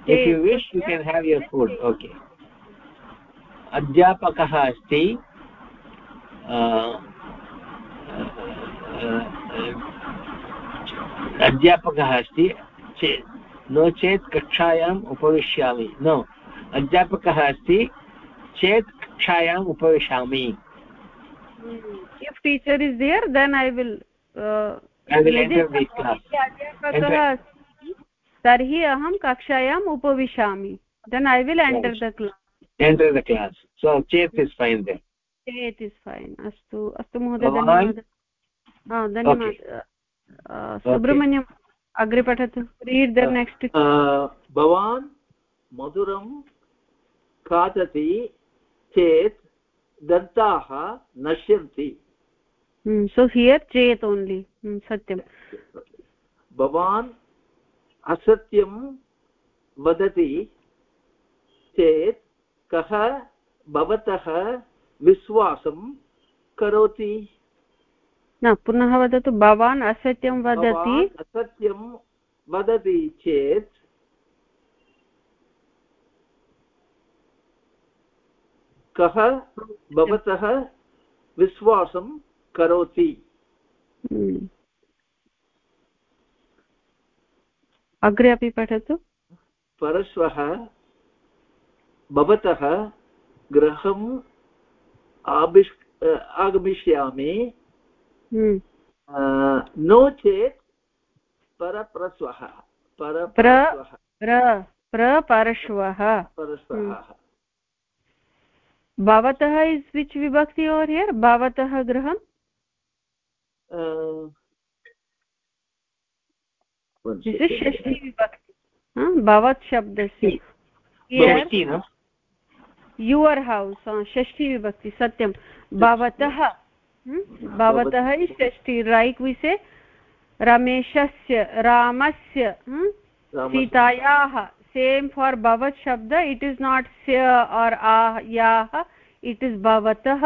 if you wish you can have your food okay अध्यापकः अस्ति अध्यापकः अस्ति चेत् नो चेत् कक्षायाम् उपविशामि नो अध्यापकः अस्ति चेत् कक्षायाम् उपविशामि। Teacher is there then I तर्हि अहं कक्षायाम् उपविशामि then I will enter the class enter the class. So chet is fine there चेत् इस् फैन् अस्तु अस्तु महोदय धन्यवादः। धन्यवादः। सुब्रह्मण्यम् अग्रे पठतु। रीड् द नेक्स्ट् भवान् मधुरं खादति चेत् दन्ताः नश्यन्ति। सो हियर् चेत् ओन्लि सत्यं भवान् असत्यं वदति चेत् कः भवतः विश्वासं करोति? न पुनः वदतु भवान् असत्यं वदति? असत्यं वदति चेत् कः भवतः विश्वासं करोति? हम्म। अग्रे अपि पठतु। परश्वः भवतः गृहं आविष् आगमिष्यामि। हम्म। नो चेत् परप्रस्वः। परप्रस्वः। परश्वः। भवतः इस् विच् विभक्ति ओर् हियर् भवतः गृहम्? षष्ठी विभक्ति। भवत् शब्दस्य। युवर् हौस् षष्ठी विभक्ति सत्यं भवतः भवतः षष्ठी लैक् विसे रमेशस्य रामस्य सीतायाः सेम् फार् भवत् शब्द इट् इस् नाट् स्य और् आ याः इट् इस् भवतः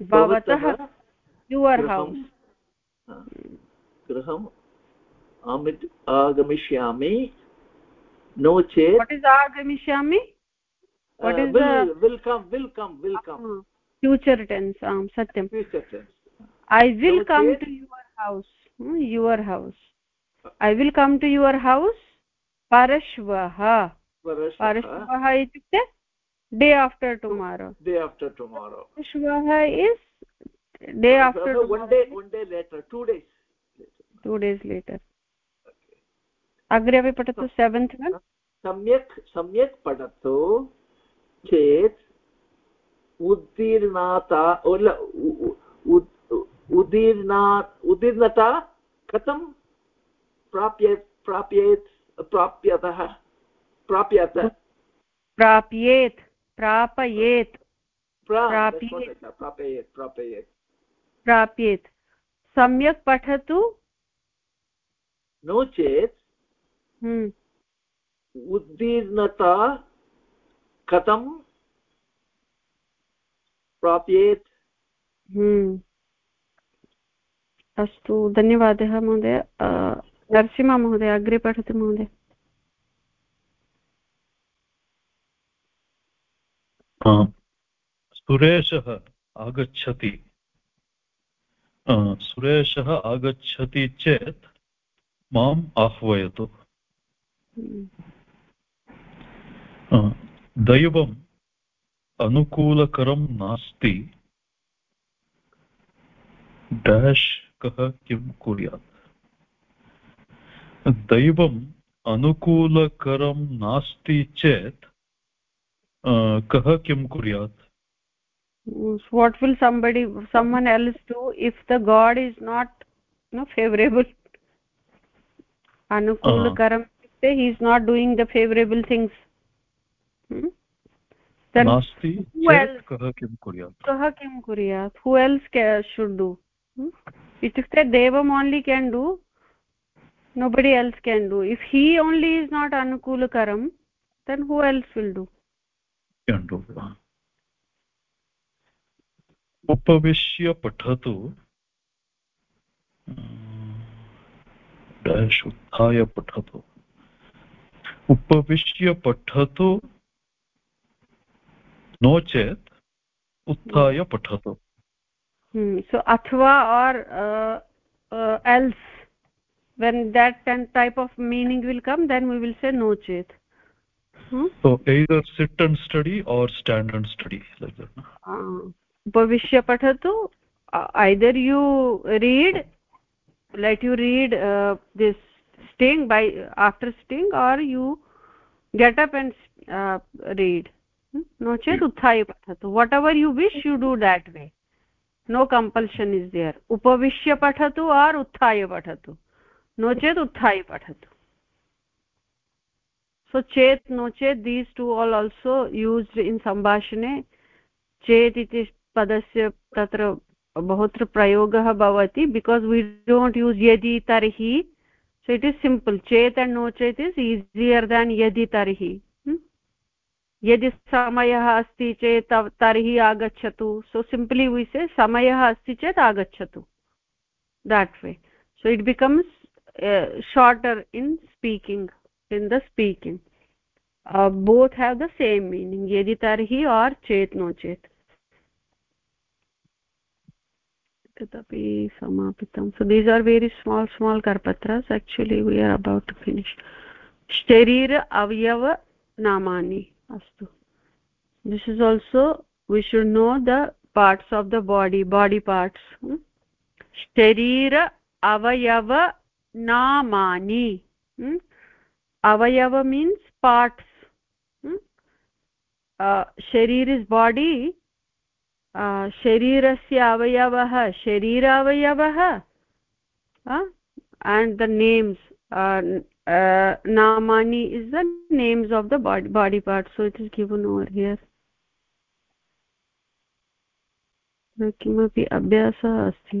भवतः युवर् हौस् गृहम् आगमिष्यामि नो चेत् वट् इस् आगमिष्यामि what is will come will come will come future tense आम् सत्यं future tense I will come to your house your house I will come to your house परश्वः परश्वः इत्युक्ते day after tomorrow day after tomorrow परश्वः is day after one day one day later two days two days later अग्रे अपि पठतु seventh one सम्यक् सम्यक् पठतु चेत् उद्दीर्णाता उदीर्णा उदीर्णता कथं प्राप्य प्राप्येत् प्राप्यतः प्राप्यत? प्राप्येत् प्रापयेत्। प्राप्येत्। प्रापयेत् प्रापयेत्। प्राप्येत्। सम्यक् पठतु। नो चेत्। उद्दीर्णता कथं प्राप्येत्? हम्म। अस्तु धन्यवादः महोदय। नरसिंह महोदय अग्रे पठतु महोदय। सुरेशः आगच्छति। सुरेशः आगच्छति चेत् माम् आह्वयतु। हम्म। दैवम् अनुकूलकरं नास्ति डेश् कः किं कुर्यात् दैवम् अनुकूलकरं नास्ति चेत् कः किं कुर्यात् what will somebody someone else do if the god is not you know favorable anukulakaram uh -huh. he is not doing the favorable things hmm? then nasti who else kah kim kuryat kah kim kuryat who else should do hmm? itukte devam only can do nobody else can do if he only is not anukulakaram then who else will do can do उपविश्य पठतु dash उत्थाय पठतु उपविश्य पठतु। No चेत् उत्थाय पठतु। So अथवा or else when that ten type of meaning will come then we will say no चेत् उपविश्य पठतु either you read let you read this sting by after sting or you get up and uh, read no chet utthaya pathatu whatever you wish you do that way no compulsion is there upavishya pathatu or utthaya pathatu no chet utthaya pathatu so chet no chet these two all also used in sambhashane chet iti padasya tatra बहुत्र प्रयोगः भवति because we don't use यदि तर्हि सो it is simple. Chet and no chet is easier than yadi tarhi यदि समयः अस्ति चेत् तर्हि आगच्छतु सो सिम्प्लि वि से समयः अस्ति चेत् आगच्छतु that way so it becomes shorter in speaking in the speaking both have the same meaning यदि तर्हि आर् चेत् नो चेत् तदपि समापितं so these are very small small karpatras actually we are about to finish sharir avyav namani astu this is also we should know the parts of the body body parts hmm? sharira avayava namani hmm? avayava means parts hmm? uh, sharir is body शरीरस्य अवयवः, शरीरावयवः and the names नामानि is the names of the body body part so it is given over here किमपि अभ्यासः अस्ति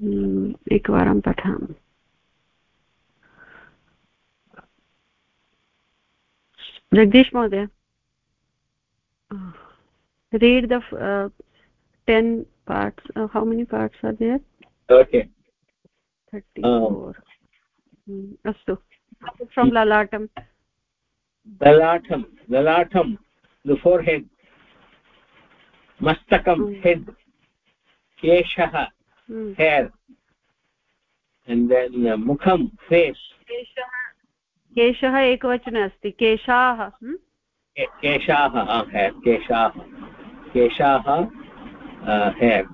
हम्म, एकवारं पठामि। जगदीश महोदय। read the uh, 10 parts. Uh, how many parts are there? Okay 34 um, hmm. astu. Um, from lalatam. Lalatam. Lalatam. The forehead mastakam mm. head. Keshah mm. hair. And then uh, mukham face. Keshah. Keshah ekvachana asti. Keshaah hmm? केशाः केशाः केशाः केशाः hair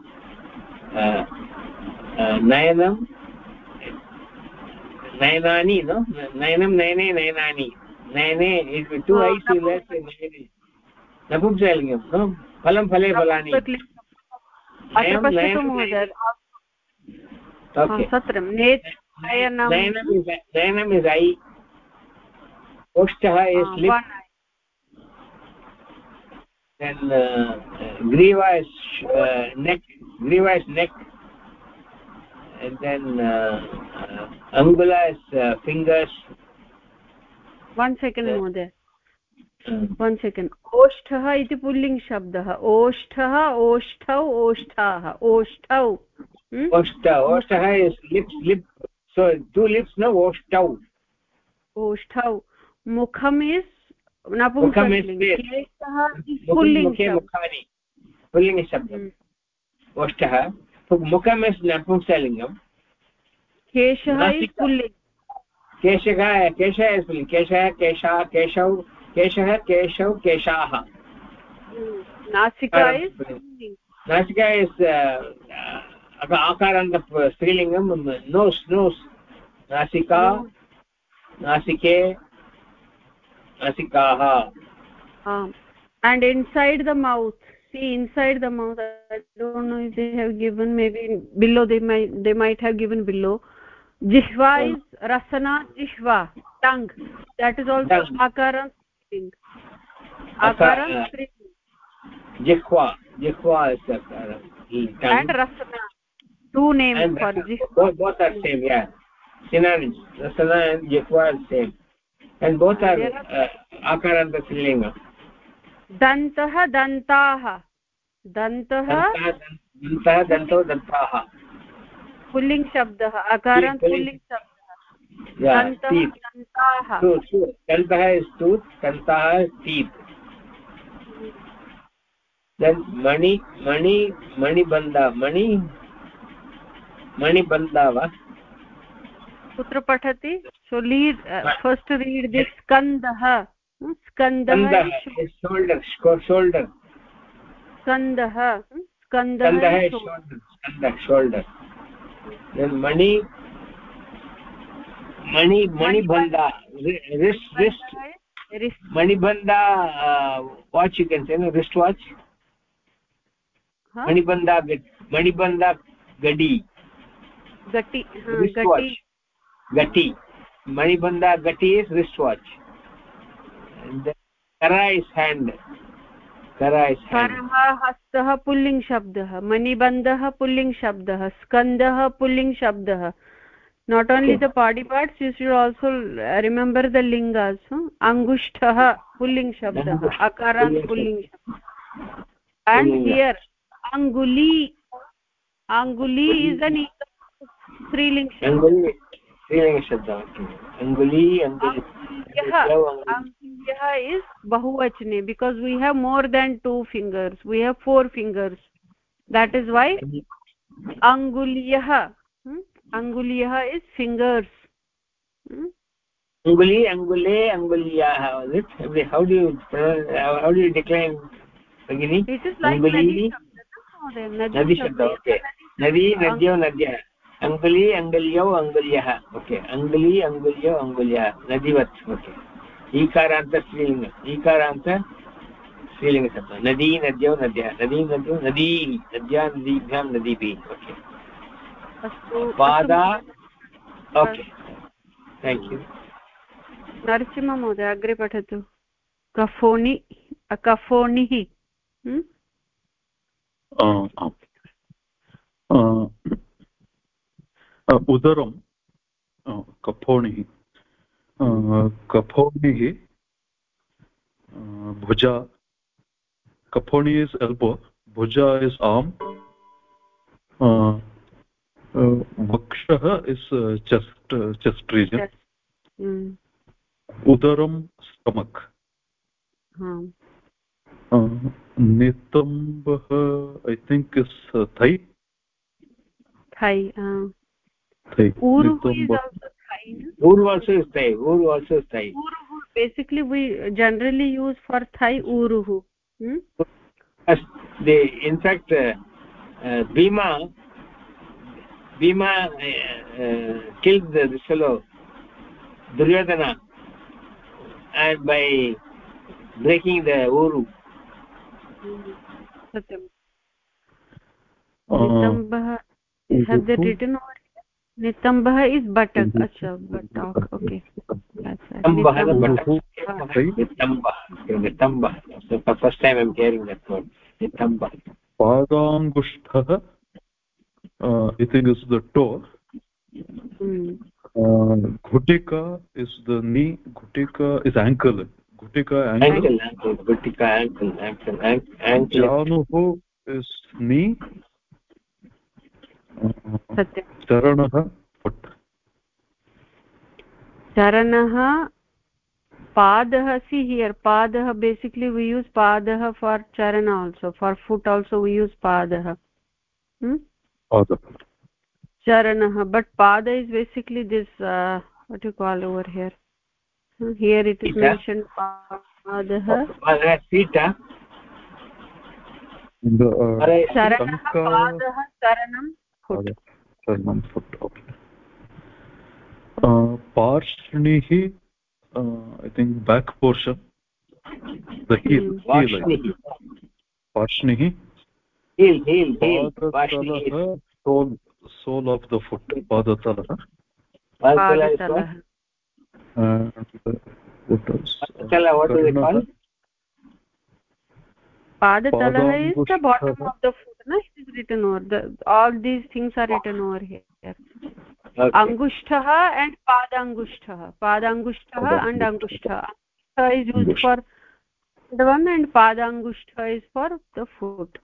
नयनं नयनानि no नयनं नयने नयनानि नयने टु ऐस् नयने नपुंसलिङ्गं नो फलं फले फलानि। नयनम् is eye ओष्ठः is lip then uh, griva is uh, neck griva is neck and then uh, uh, angula is uh, fingers one second mohoday one second ओष्ठः इति पुल्लिङ्ग् शब्दः ओष्ठः ओष्ठौ ओष्ठाः ओष्ठौ ओष्ठ lips lip so two lips no ओष्ठौ ओष्ठौ मुखम् इस् पुल्लिङ्गशब्दम् ओष्ठः मुखम् इस् नपुंसलिङ्गम् केशः केशः केशः इस् पुल्लिङ्ग् केशः केशः केशौ केशः केशौ केशाः। नासिका नासिका इस् आकारान्त स्त्रीलिङ्गं नोस् नोस्। नासिका। नासिके। Nasikaah um and inside the mouth see inside the mouth i don't know if they have given maybe below they might they might have given below. Jihva oh. is rasana jihva tongue. That is also akaran string. Akaran string. Jihva jihva is akaran and rasana. Two names and for jihva both, both are same yeah. Synonyms. Rasana and jihva are same and both are uh, akaranta strilingam दन्तः दन्ताः दन्तः दन्तः दन्तौ दन्ताः पुल्लिङ्ग् शब्दः अकारान्त् pulling शब्दः दन्तः इस् टूत् दन्तः टीत् देन् मणि मणि मणिबन्ध मणि मणिबन्ध वा कुत्र पठति so lead first read the स्कन्दः स्कन्दः शोल्डर् स्कन्दः स्कन्दः शोल्डर् मणि मणि मणिबन्धा wrist wrist मणिबन्धा watch you can say wrist watch मणिबन्धा मणिबन्धा गडि गटि गटि gati manibandha gati is wristwatch and then kara is hand kara is hand karah hastah pulling shabdah manibandah pulling shabdah skandah pulling shabdah not only okay. the body parts you should also remember the lingas huh? angushtah pulling shabdah akaran pulling shabdah and here anguli anguli is an striling anguli स्त्रीलिङ्गशब्दः अङ्गुली is बहुवचने because we have more than two fingers we have four fingers that is why अङ्गुल्यः अङ्गुल्यः is fingers anguli angule angulyah how do you how do you decline bagini it is like anguli nadi shabda okay nadi nadyo nadya anguli angulyo angulyah okay anguli angulyo angulyah nadivat okay. ईकारान्त स्त्रीलिङ्ग. ईकारान्त स्त्रीलिङ्गशब्दः. नदी नद्यौ नद्यः. नदी नद्यौ नदी. नद्या नदीभ्यां नदीभिः. ओके पादा ओके थेङ्क् यू नरसिंहमहोदय अग्रे पठतु. कफोनि कफोनिः उदरं कफोणिः कफोणिः भुजा कफोणि इस् एल्बो भुजा इस् आम् वक्षः इस् चेस्ट् चेस्ट् रीजन् उदरं stomach नितम्बः I think is thigh thigh ऊरुहु is thigh ऊरु आल्सो इस् थै ऊरुहु we generally use for thigh ऊरुहु in fact Bhima Bhima kill दिशलो Duryodhana and by breaking नितंबः इज़ बटक अच्छा बटक हाँ। Okay नितंबः बटक नितंबः so first time I am hearing that word नितंबः। पादांगुष्ठः it is the toe घुटिका is the knee घुटिका is ankle घुटिका ankle घुटिका ankle ankle ankle जानुः इज़ नी चरणः फुट् चरणः पादः सि हियर् पादः बेसिक्लि वि यूस् पादः फार् चरण also for foot also we use पादः। चरणः बट् पाद is basically this what you call over here here it is mention पादः चरणः। Foot charanam foot okay uh, parshnihi uh, i think back portion the heel mm. heel parshnihi heel heel heel parshnihi padatalah padatalah and what else padatalah what is it called padatalah is the bottom of the foot no it is written over the all these things are written over here. Okay. angushtah and padangushtah padangushtah and angushtah angushtah is used for the one and padangushtah is for the foot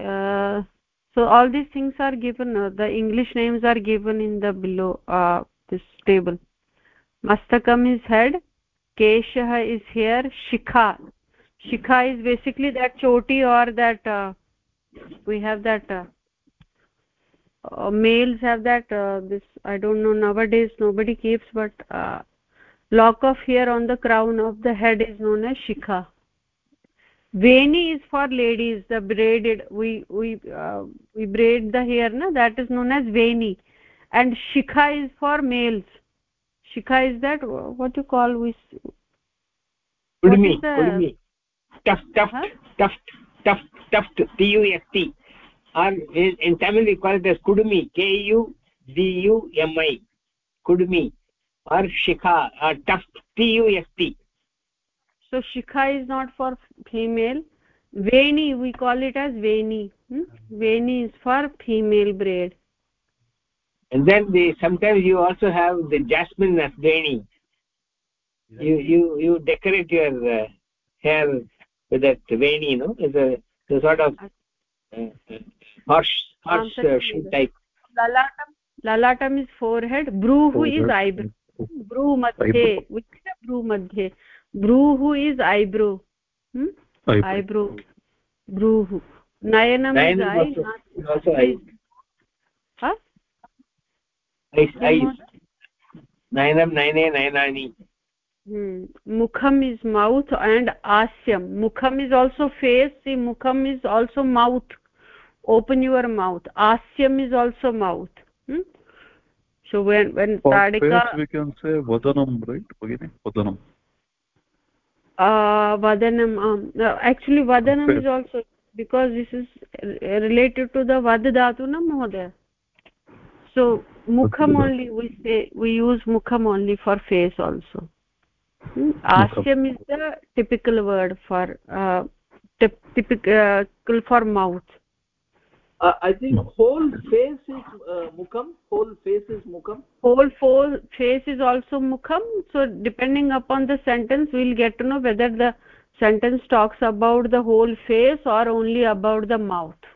uh, so all these things are given uh, the english names are given in the below uh, this table. Mastakam is head keshah is here shikha shikha is basically that choti or that uh, we have that uh, uh, males have that uh, this i don't know nowadays nobody keeps but uh, lock of hair on the crown of the head is known as shikha. Veni is for ladies the braided we we uh, we braid the hair na that is known as veni. And shikha is for males. Shikha is that what you call we kudumi kudumi tuft tuft huh? tuft tuft tuft t u f t. Or in, in tamil we call it as kudumi k u d u m i kudumi or shikha or tuft t u f t. So shikha is not for female. Veni we call it as veni hmm? veni is for female braid and then the sometimes you also have the jasmine as veni. You you you decorate your uh, hair with that veni you know is a, a sort of uh, horse horse uh, shoe type lalatam lalatam is forehead bruhu is eyebrow bru madhye which is bru madhye bruhu is eyebrow hmm? eyebrow bruhu nayanam is eye also, also eye huh eyes eyes nayanam nayane nayanani hmm. Mukham is mouth and asyam. Mukham is also face see mukham is also mouth. Open your mouth. Asyam is also mouth. Hmm? so when when tadika we can say vadanam right? Bagini vadanam. Uh vadanam um, actually vadanam is also because this is related to the vad dhatu na mohoday. So mukham only we say we use mukham only for face also. hmm? Asyam is the typical word for uh, typical uh, for mouth. Uh, i think whole face is uh, mukham whole face is mukham. Whole full face is also mukham. So depending upon the sentence we'll get to know whether the sentence talks about the whole face or only about the mouth.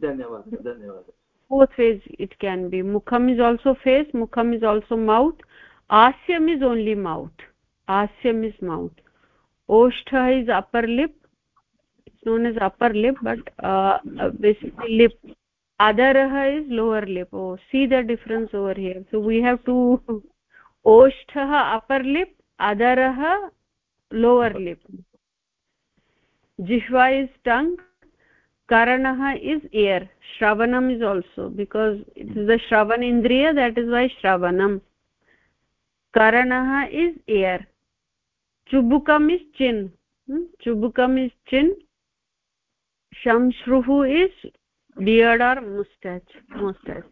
Dhanyawad dhanyawad both ways it can be. Mukham is also face mukham is also mouth. Asyam is only mouth asyam is mouth oshtha is upper lip it's known as upper lip but uh, uh, basically lip adarah is lower lip oh see the difference over here so we have to oshtha upper lip adarah lower lip jihva is tongue karanah is ear shravanam is also because it is the shravan indriya that is why shravanam karanah is ear चुबुकम् is chin चुबुकम् is chin शंश्रुः is beard or moustache moustache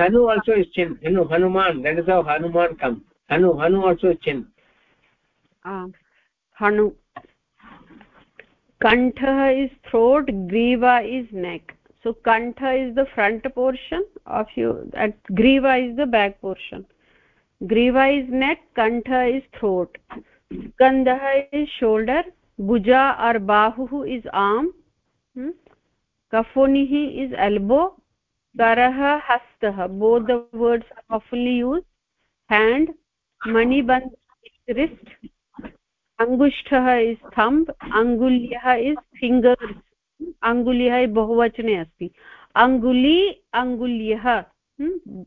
Hanu also is chin कण्ठः is throat ग्रीवा is neck so कण्ठ is the front portion of you ग्रीवा is the back portion griva is neck kantha is throat skandha is shoulder bhuja or bahu is arm hmm? kafonihi is elbow karah hastah both the words are oftenly used hand maniband is wrist angushtah is thumb angulyah is fingers angulyah bahuvachane asti anguli angulyah hmm?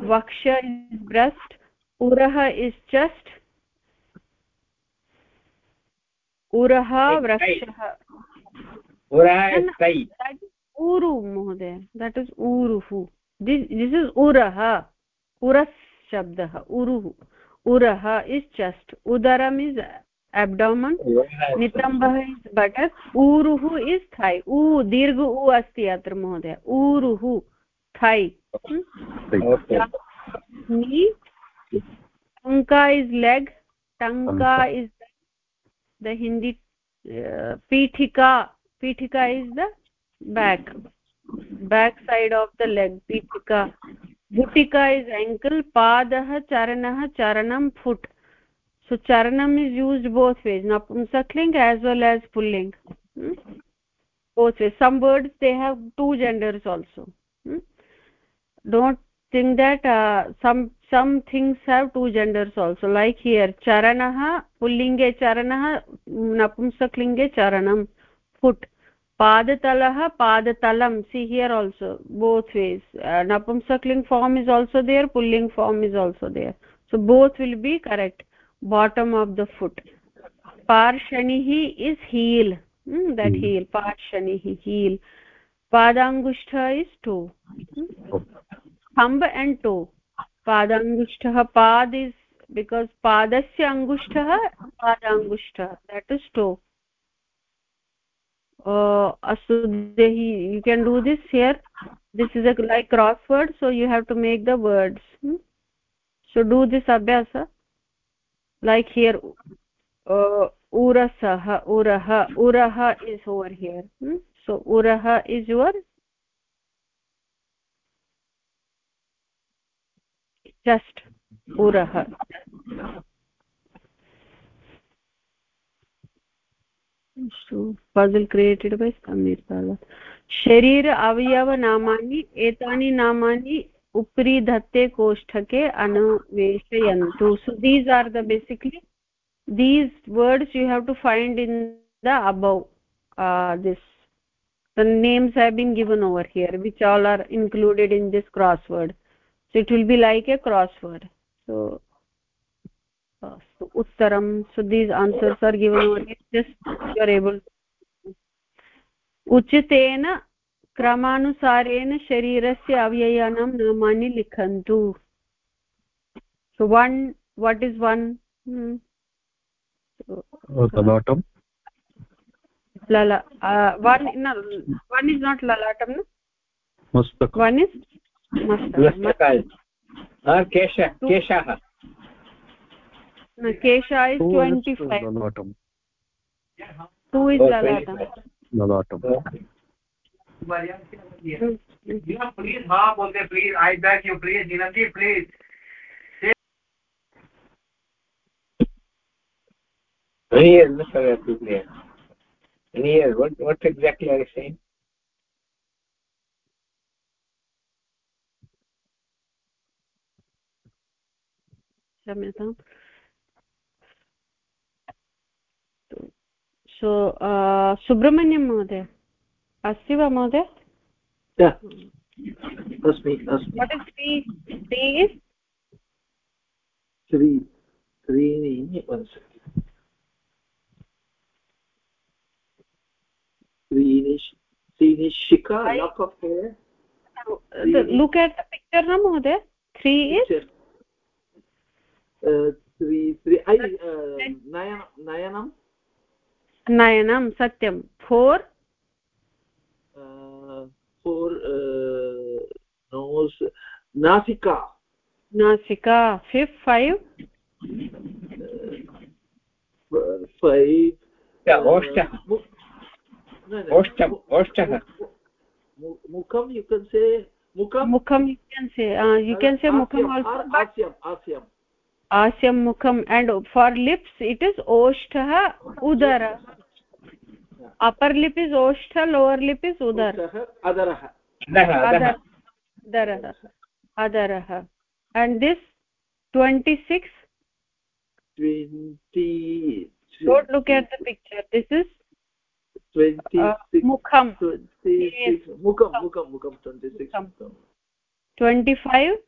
Vaksha is breast urah is chest उरः वृक्षः। ऊरु महोदय। That is ऊरुः this is उरः उरस् शब्दः उरुः। उरः इस् चस्ट् उदरम् इस् एब्डोमन् नितम्बः इस् बटक् ऊरुः इस् थै ऊ दीर्घ ऊ अस्ति अत्र महोदय। knee tanka is leg. Tanka is the, hindi uh, pithika pithika is the back. Back side of the leg pithika bhutika is ankle. Padah charanah charanam foot so charanam is used both ways. Napumsakling as well as pulling. Hmm? both ways. Some words they have two genders also. Don't think that uh, some some things have two genders also like here charanah pullinge charanah napumsaklinge charanam foot padatalah padatalam see here also both ways uh, napumsakling form is also there pulling form is also there so both will be correct bottom of the foot parshanihi is heel hmm, that mm. heel parshanihi heel padangushtha is toe hmm? Thumb and toe पादाङ्गुष्ठः पाद is because पादस्य अङ्गुष्ठः पादाङ्गुष्ठः that is toe अस्तु you can do this here this is a like crossword so you have to make the words hmm? so do this abhyasa like here uh, urasah urah urah is over here hmm? so urah is your just urah puzzle created by samir pala शरीर अवयवनामानि एतानि नामानि उपरि धत्ते कोष्ठके अन्वेषयन्तु so these are the basically these words you have to find in the above uh, this the names have been given over here which all are included in this crossword so it will be like a crossword so uh, so uttaram so these answers are given over here just you are able उचितेन क्रमानुसारेण शरीरस्य अवयवानां नामानि लिखन्तु so one what is one hmm. so, lalatam lala uh, one no, one is not lalatam no mastak one is mastak or kesha keshah no kesha is 25 lalatam two is lalatam lalatam please हाँ बोलते please I beg you please निनंदी please Here, look at that Here, what, what exactly are you saying? क्षम्यताम् सो सुब्रह्मण्यं महोदय अस्ति वा महोदय अस्मि त्रीणि त्रीणि शिखा look at the picture na is? Four four nose nasika nasika fifth five five yeah oshtah ओष्ठम् ओष्ठः मुखं you can say mukham mukham you can say uh, you can say mukham also asyam mukham and for lips it is oshtha udara upper lip is oshtha lower lip is udara adarah adarah adarah and this 26 20 don't look at the picture this is 26 mukham 26 mukham mukham mukham 26 25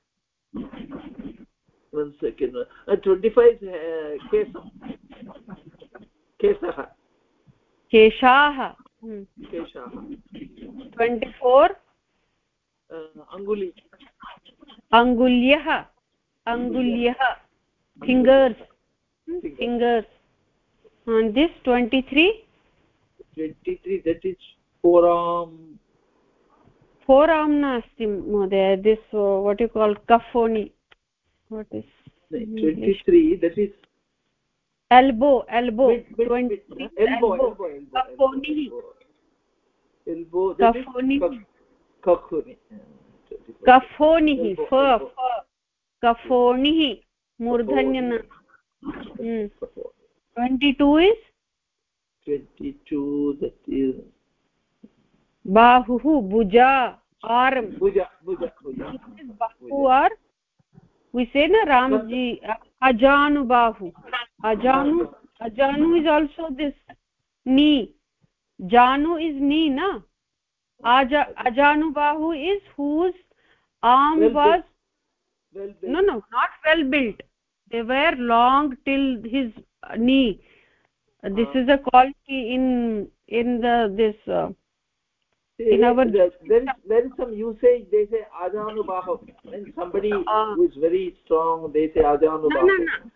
uh, 25 is uh, kesam kesah केशाः केशाः 24 अङ्गुली अङ्गुल्यः अङ्गुल्यः fingers fingers and this 23 23 that is forearm forearm nasti mohoday this uh, what you call kafoni what is 23 that is elbow elbow mid, mid, 20 mid, elbow, elbow elbow elbow kafoni elbow kafoni kafoni kafoniः फ kafoniः मूर्धन्यन 22 is 22 that is bahuh bhuja arm bhuja bhuja bhuja bahu or we say na ramji ajanu bahu ajanu ajanu is also this knee janu is knee na? Aja, ajanu bahu is whose arm well was well no no not well built they were long till his knee. This is a quality in in the this uh, in our there, there is there is some usage they say ajanu bahu when somebody uh, who is very strong they say ajanu bahu no, no, no.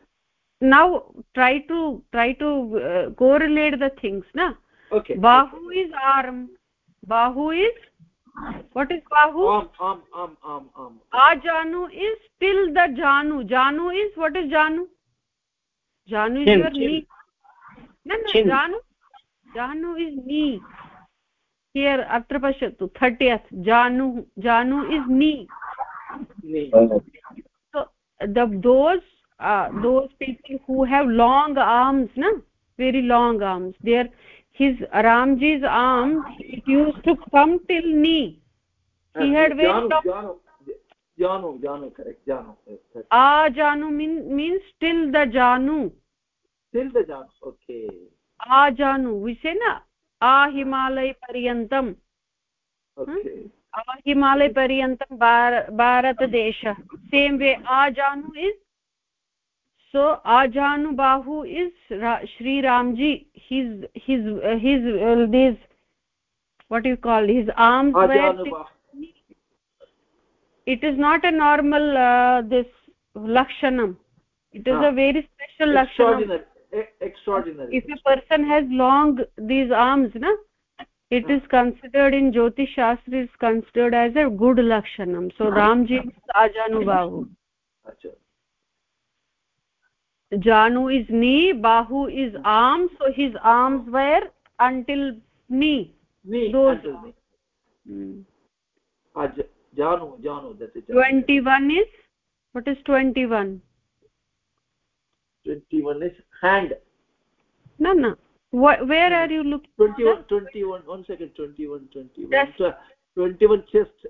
now try to try to uh, correlate the things na okay bahu okay. is arm bahu is what is bahu arm arm arm arm arm ajanu is till the janu janu is what is janu janu is chin, your chin. knee no no Chin. janu janu is knee here अत्र पश्यतु थर्टियत् जानुः जानु is me those those people who have long arms न very long arms there his Ramji's arm it use to come till knee he head way ah जानु means till the जानु till the जानु आ जानु विषे न आहिमालयपर्यन्तम् आहिमालयपर्यन्तं भार भारतदेश। Same way आजानु is so आजानु बाहु is Shri Ram ji his his his this what you call his arm it is not a normal this लक्षणम् it is a very special लक्षणम् extraordinary if a person has long these arms na it ah. considered in jyotish shastra is considered as a good lakshanam. So ramji is ajanubahu acha. Janu is knee bahu is arm. So his arms were until knee. Knee those until. Hmm. Ah, janu janu that is 21 is what is 21 21 is hand no no what, where are you looking 21 21 one second 21 21 yes. 21 chest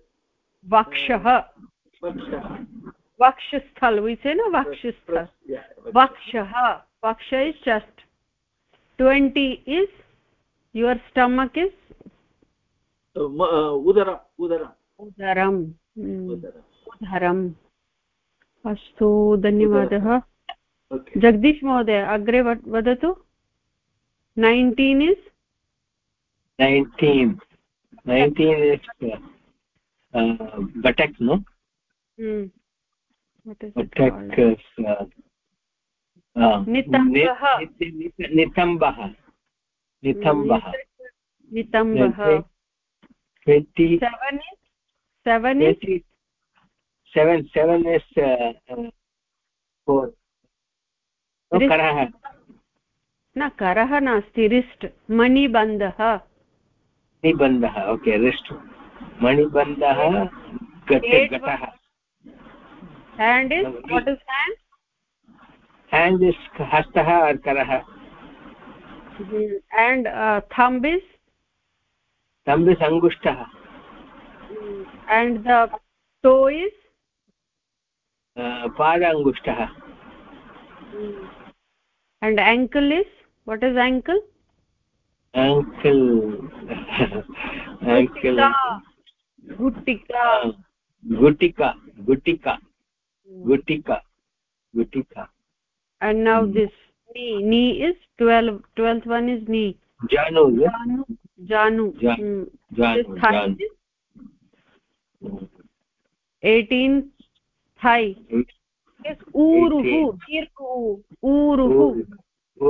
vakshah vakshah vakshस्थल we say no vakshस्थल vakshah vaksha is chest 20 is your stomach is udara udara udaram udaram अस्तु धन्यवादः जगदीश महोदय अग्रे वदतु nineteen is nineteen nineteen is buttock no नितम्बः नितम्बः नितम्बः seven seven is for करः न करः नास्ति रिस्ट् मणिबन्धः मणिबन्धः ओके रिस्ट् मणिबन्धः हस्तः करः and thumb is अङ्गुष्ठः and the toe is and ankle is? What is ankle? Ankle. Ankle. Gutika gutika gutika gutika gutika and now hmm. this knee. Knee is 12 12th one is knee. Janu janu. Janu. Hmm. janu, janu. 18 thigh yes uruhu dirghu uruhu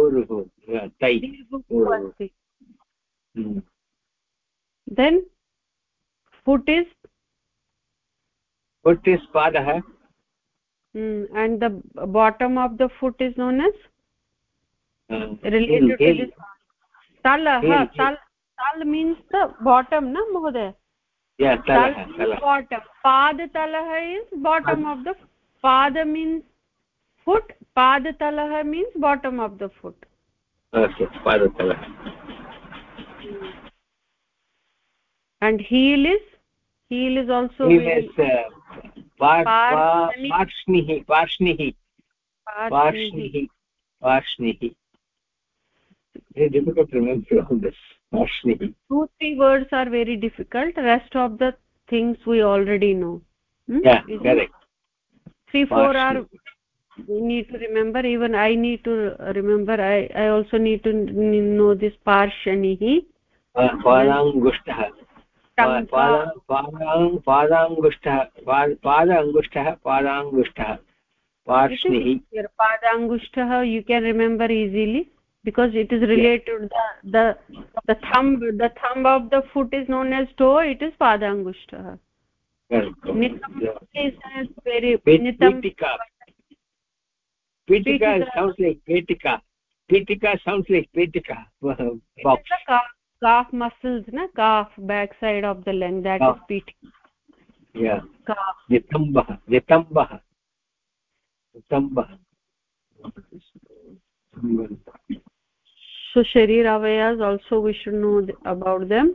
uruhu thigh hmm. then foot is foot is padah mm, and the bottom of the foot is known as uh, related to this talah tal tal means the bottom na mohoday yeah talah tal bottom pad talah is bottom of the pada means foot padatalah means bottom of the foot. Okay padatalah and heel is heel is also heel is uh, varshnihi varshnihi varshnihi varshnihi very difficult to remember all this. Varshnihi two three words are very difficult. Rest of the things we already know. Hmm? yeah correct. Three four are we need to remember even i need to remember i i also need to know this parshanihi paranguштah पादाङ्गुष्ठः पाद अङ्गुष्ठः पादाङ्गुष्ठः पार्ष्णिः पादाङ्गुष्ठः you can remember easily because it is related the the the thumb the thumb of the foot is known as toe it is padangushta nitam pitika sounds like pitika pitika sounds like pitika box calf muscles na calf back side of the leg that calf. is pit yeah calf nitambah nitambah nitambah so sharir avayas also we should know about them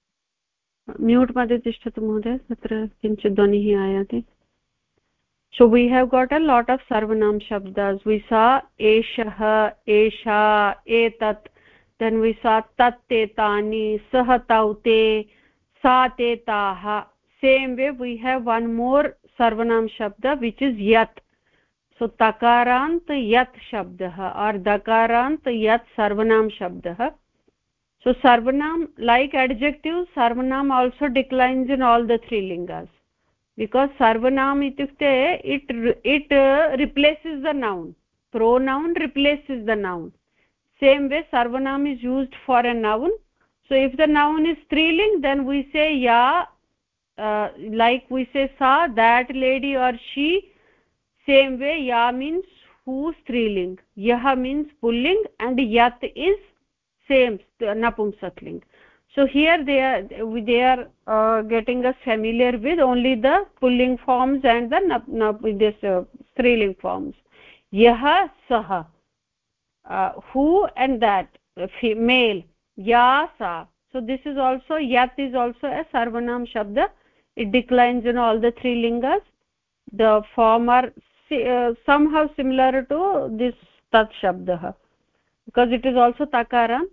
mute मध्ये तिष्ठतु महोदय, तत्र किञ्चित् ध्वनिः आयाति। So we have got a lot of सर्वनाम शब्द वि सा एषः एषा एतत् देन् वि सा तत् एतानि सः तौ ते सा ते ताः same way we have one more सर्वनाम् शब्द विच् इस् यत् सो तकारान्त् यत् शब्दः आर् दकारान्त् यत् सर्वनाम् शब्दः so sarvanam like adjective sarvanam also declines in all the three lingas. Because sarvanam itukte it it uh, replaces the noun. Pronoun replaces the noun. Same way sarvanam is used for a noun. So if the noun is striling then we say ya uh, like we say sa that lady or she. Same way ya means who striling yah means pulling and yat is same napumsakling so here they are they are uh, getting us familiar with only the pulling forms and the nap, nap, this uh, striling forms yah sah uh, who and that female ya sa so this is also yat is also a sarvanam shabda it declines in all the three lingas the form are uh, somehow similar to this tat shabdah because it is also takarant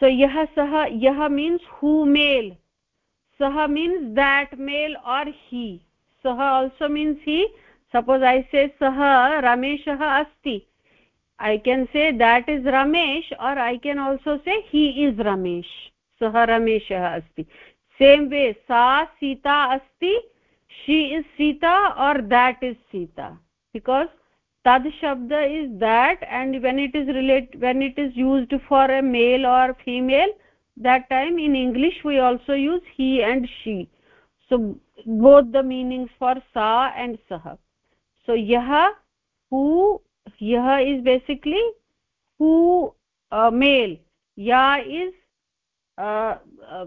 so yah sah yah means who male sah means that male or he sah also means he suppose i say sah rameshah asti i can say that is ramesh or i can also say he is ramesh sah rameshah asti same way sa sita asti she is sita or that is sita because tad shabda is that and when it is relate when it is used for a male or female that time in english we also use he and she. So both the meanings for sa and sah. So yah who yah is basically who uh, male. Ya is uh, uh,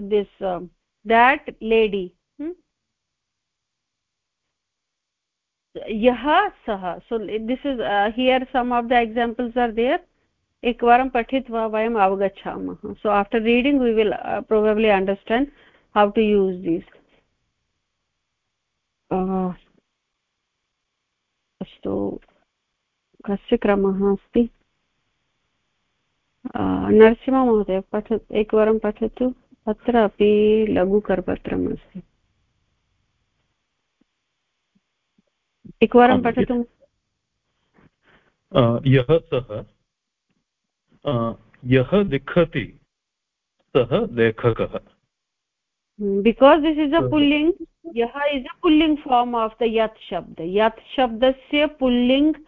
this uh, that lady यः सः so this is here some of the examples are there एकवारं पठित्वा वयम् अवगच्छामः। So after reading we will probably understand how to use these अस्तु। कस्य क्रमः अस्ति? नरसिंहमहोदय, पठ एकवारं पठतु। अत्र अपि लघुकरपत्रम् अस्ति एकवारं पठतु। यः सः यः लिखति सः लेखकः। बिकास् दिस् इस् अ पुल्लिङ्ग् यः इस् अ पुल्लिङ्ग् फार्म् आफ् द यत् शब्द यत् शब्दस्य पुल्लिङ्ग्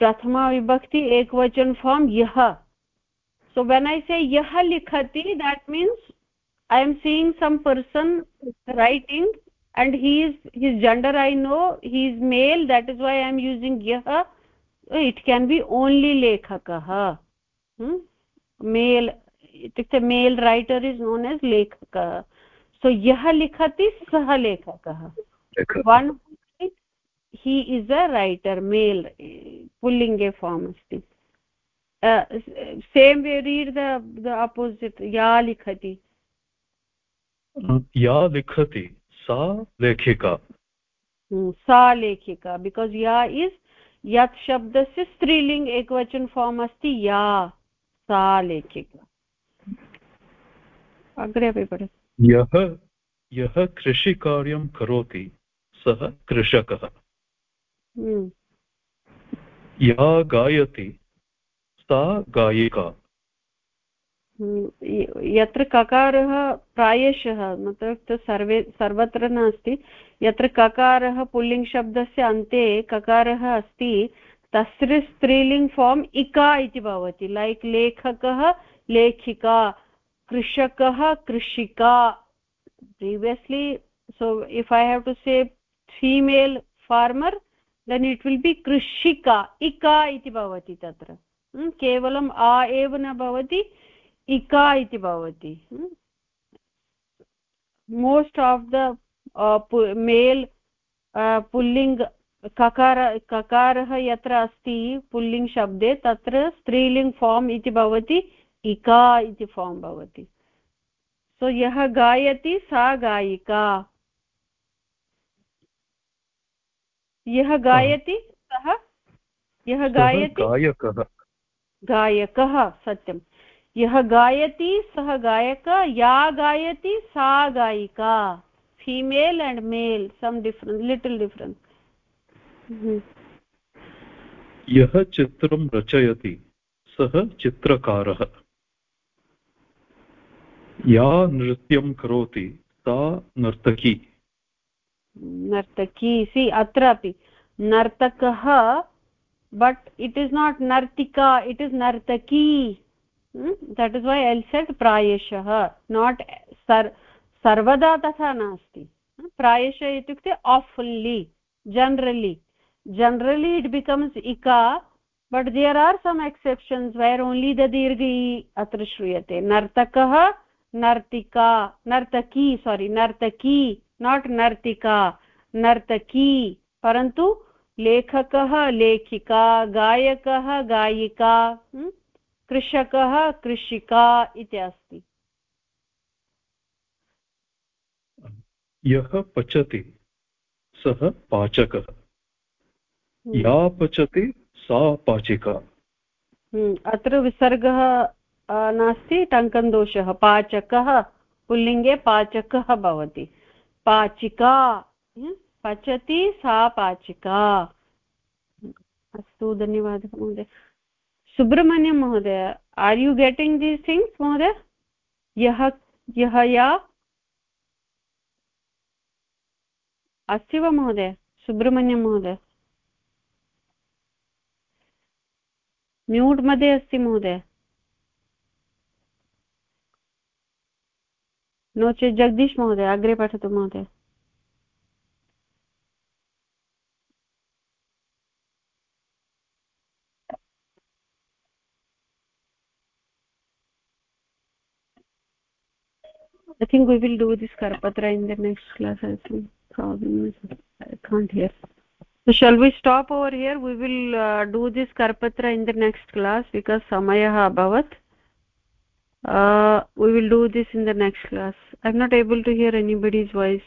प्रथमाविभक्ति एकवचन फार्म् यः so when i say yah likhati that means i am seeing some person writing and he is his gender i know he is male that is why i am using yah it can be only lekhakah hmm? male इत्युक्ते male writer is known as लेखकः so यः लिखति सः लेखकः one he is a writer male पुल्लिङ्गे form अस्ति same way read the opposite या लिखति या लिखति सा लेखिका। सा लेखिका बिकास् या इस् यत् शब्दस्य स्त्रीलिङ्ग् एकवचन फार्म् अस्ति या सा लेखिका। अग्रे अपि पठतु। यः यः कृषिकार्यं करोति सः कृषकः। या गायति सा गायिका। यत्र ककारः प्रायशः मतलब सर्वे, सर्वत्र नास्ति, यत्र ककारः पुल्लिङ्गशब्दस्य अन्ते ककारः अस्ति, तस्य स्त्रीलिङ्ग् फार्म् इका इति भवति, लैक् लेखकः लेखिका, कृषकः कृषिका। Previously so if I have to say female farmer then it will be कृषिका, इका इति भवति तत्र। केवलम् आ एव न भवति इका इति भवति। मोस्ट् आफ् द मेल् पुल्लिङ्ग् ककार ककारः यत्र अस्ति पुल्लिङ्ग् शब्दे तत्र स्त्रीलिङ्ग् फार्म् इति भवति इका इति फार्म् भवति। सो यः गायति सा गायिका। यः गायति सः यः गायति गायकः। गायकः सत्यं यः गायति सः गायक या गायति सा गायिका। Female and male some difference little difference यः चित्रं रचयति सः चित्रकारः। या नृत्यं करोति सा नर्तकी। नर्तकी सि अत्रापि नर्तकः बट् इट् इस् नाट् नर्तिका इट् इस् नर्तकी। That is why I'll said प्रायशः नाट् सर् सर्वदा तथा नास्ति प्रायशः इत्युक्ते आफुल्लि जनरलि जनरलि इट् बिकम्स् इका but there are some exceptions where only the दीर्घ अत्र श्रूयते नर्तकः नर्तिका नर्तकी सोरि नर्तकी नाट् नर्तिका नर्तकी परन्तु लेखकः लेखिका गायकः गायिका कृषकः कृषिका इति अस्ति। यः पचति सः पाचकः। हम्म। या पचति सा पाचिका। हम्म, अत्र विसर्गः नास्ति टङ्कन्दोषः पाचकः पुल्लिङ्गे पाचकः भवति। पाचिका हम्म, पचति सा पाचिका। अस्तु धन्यवादः महोदय। सुब्रह्मण्यं महोदय are you getting these things महोदय? यः यः या? अस्ति वा महोदय? सुब्रह्मण्यं महोदय। म्यूट् मध्ये अस्ति महोदय। नो चेत् जगदीश महोदय, अग्रे पठतु महोदय। think we will do this Karpatra in the next class. I think problem is I can't hear. So shall we stop over here? We will uh, do this Karpatra in the next class because Samayah abhavat. Uh, we will do this in the next class. I'm not able to hear anybody's voice.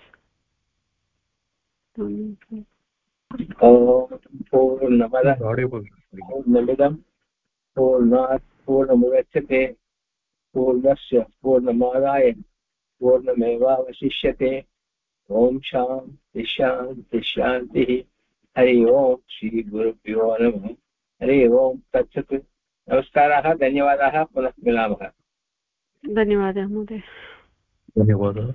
पूर्णमिदं पूर्णात् पूर्णमुदच्यते पूर्णस्य पूर्णमादाय पूर्णमेवावशिष्यते। ॐ शान्ति शान्ति शान्तिः हरि ओम् श्रीगुरुभ्यो नमः। हरि ओम् तत्सत्। नमस्काराः धन्यवादाः। पुनः मिलामः। धन्यवादः महोदय। धन्यवादः।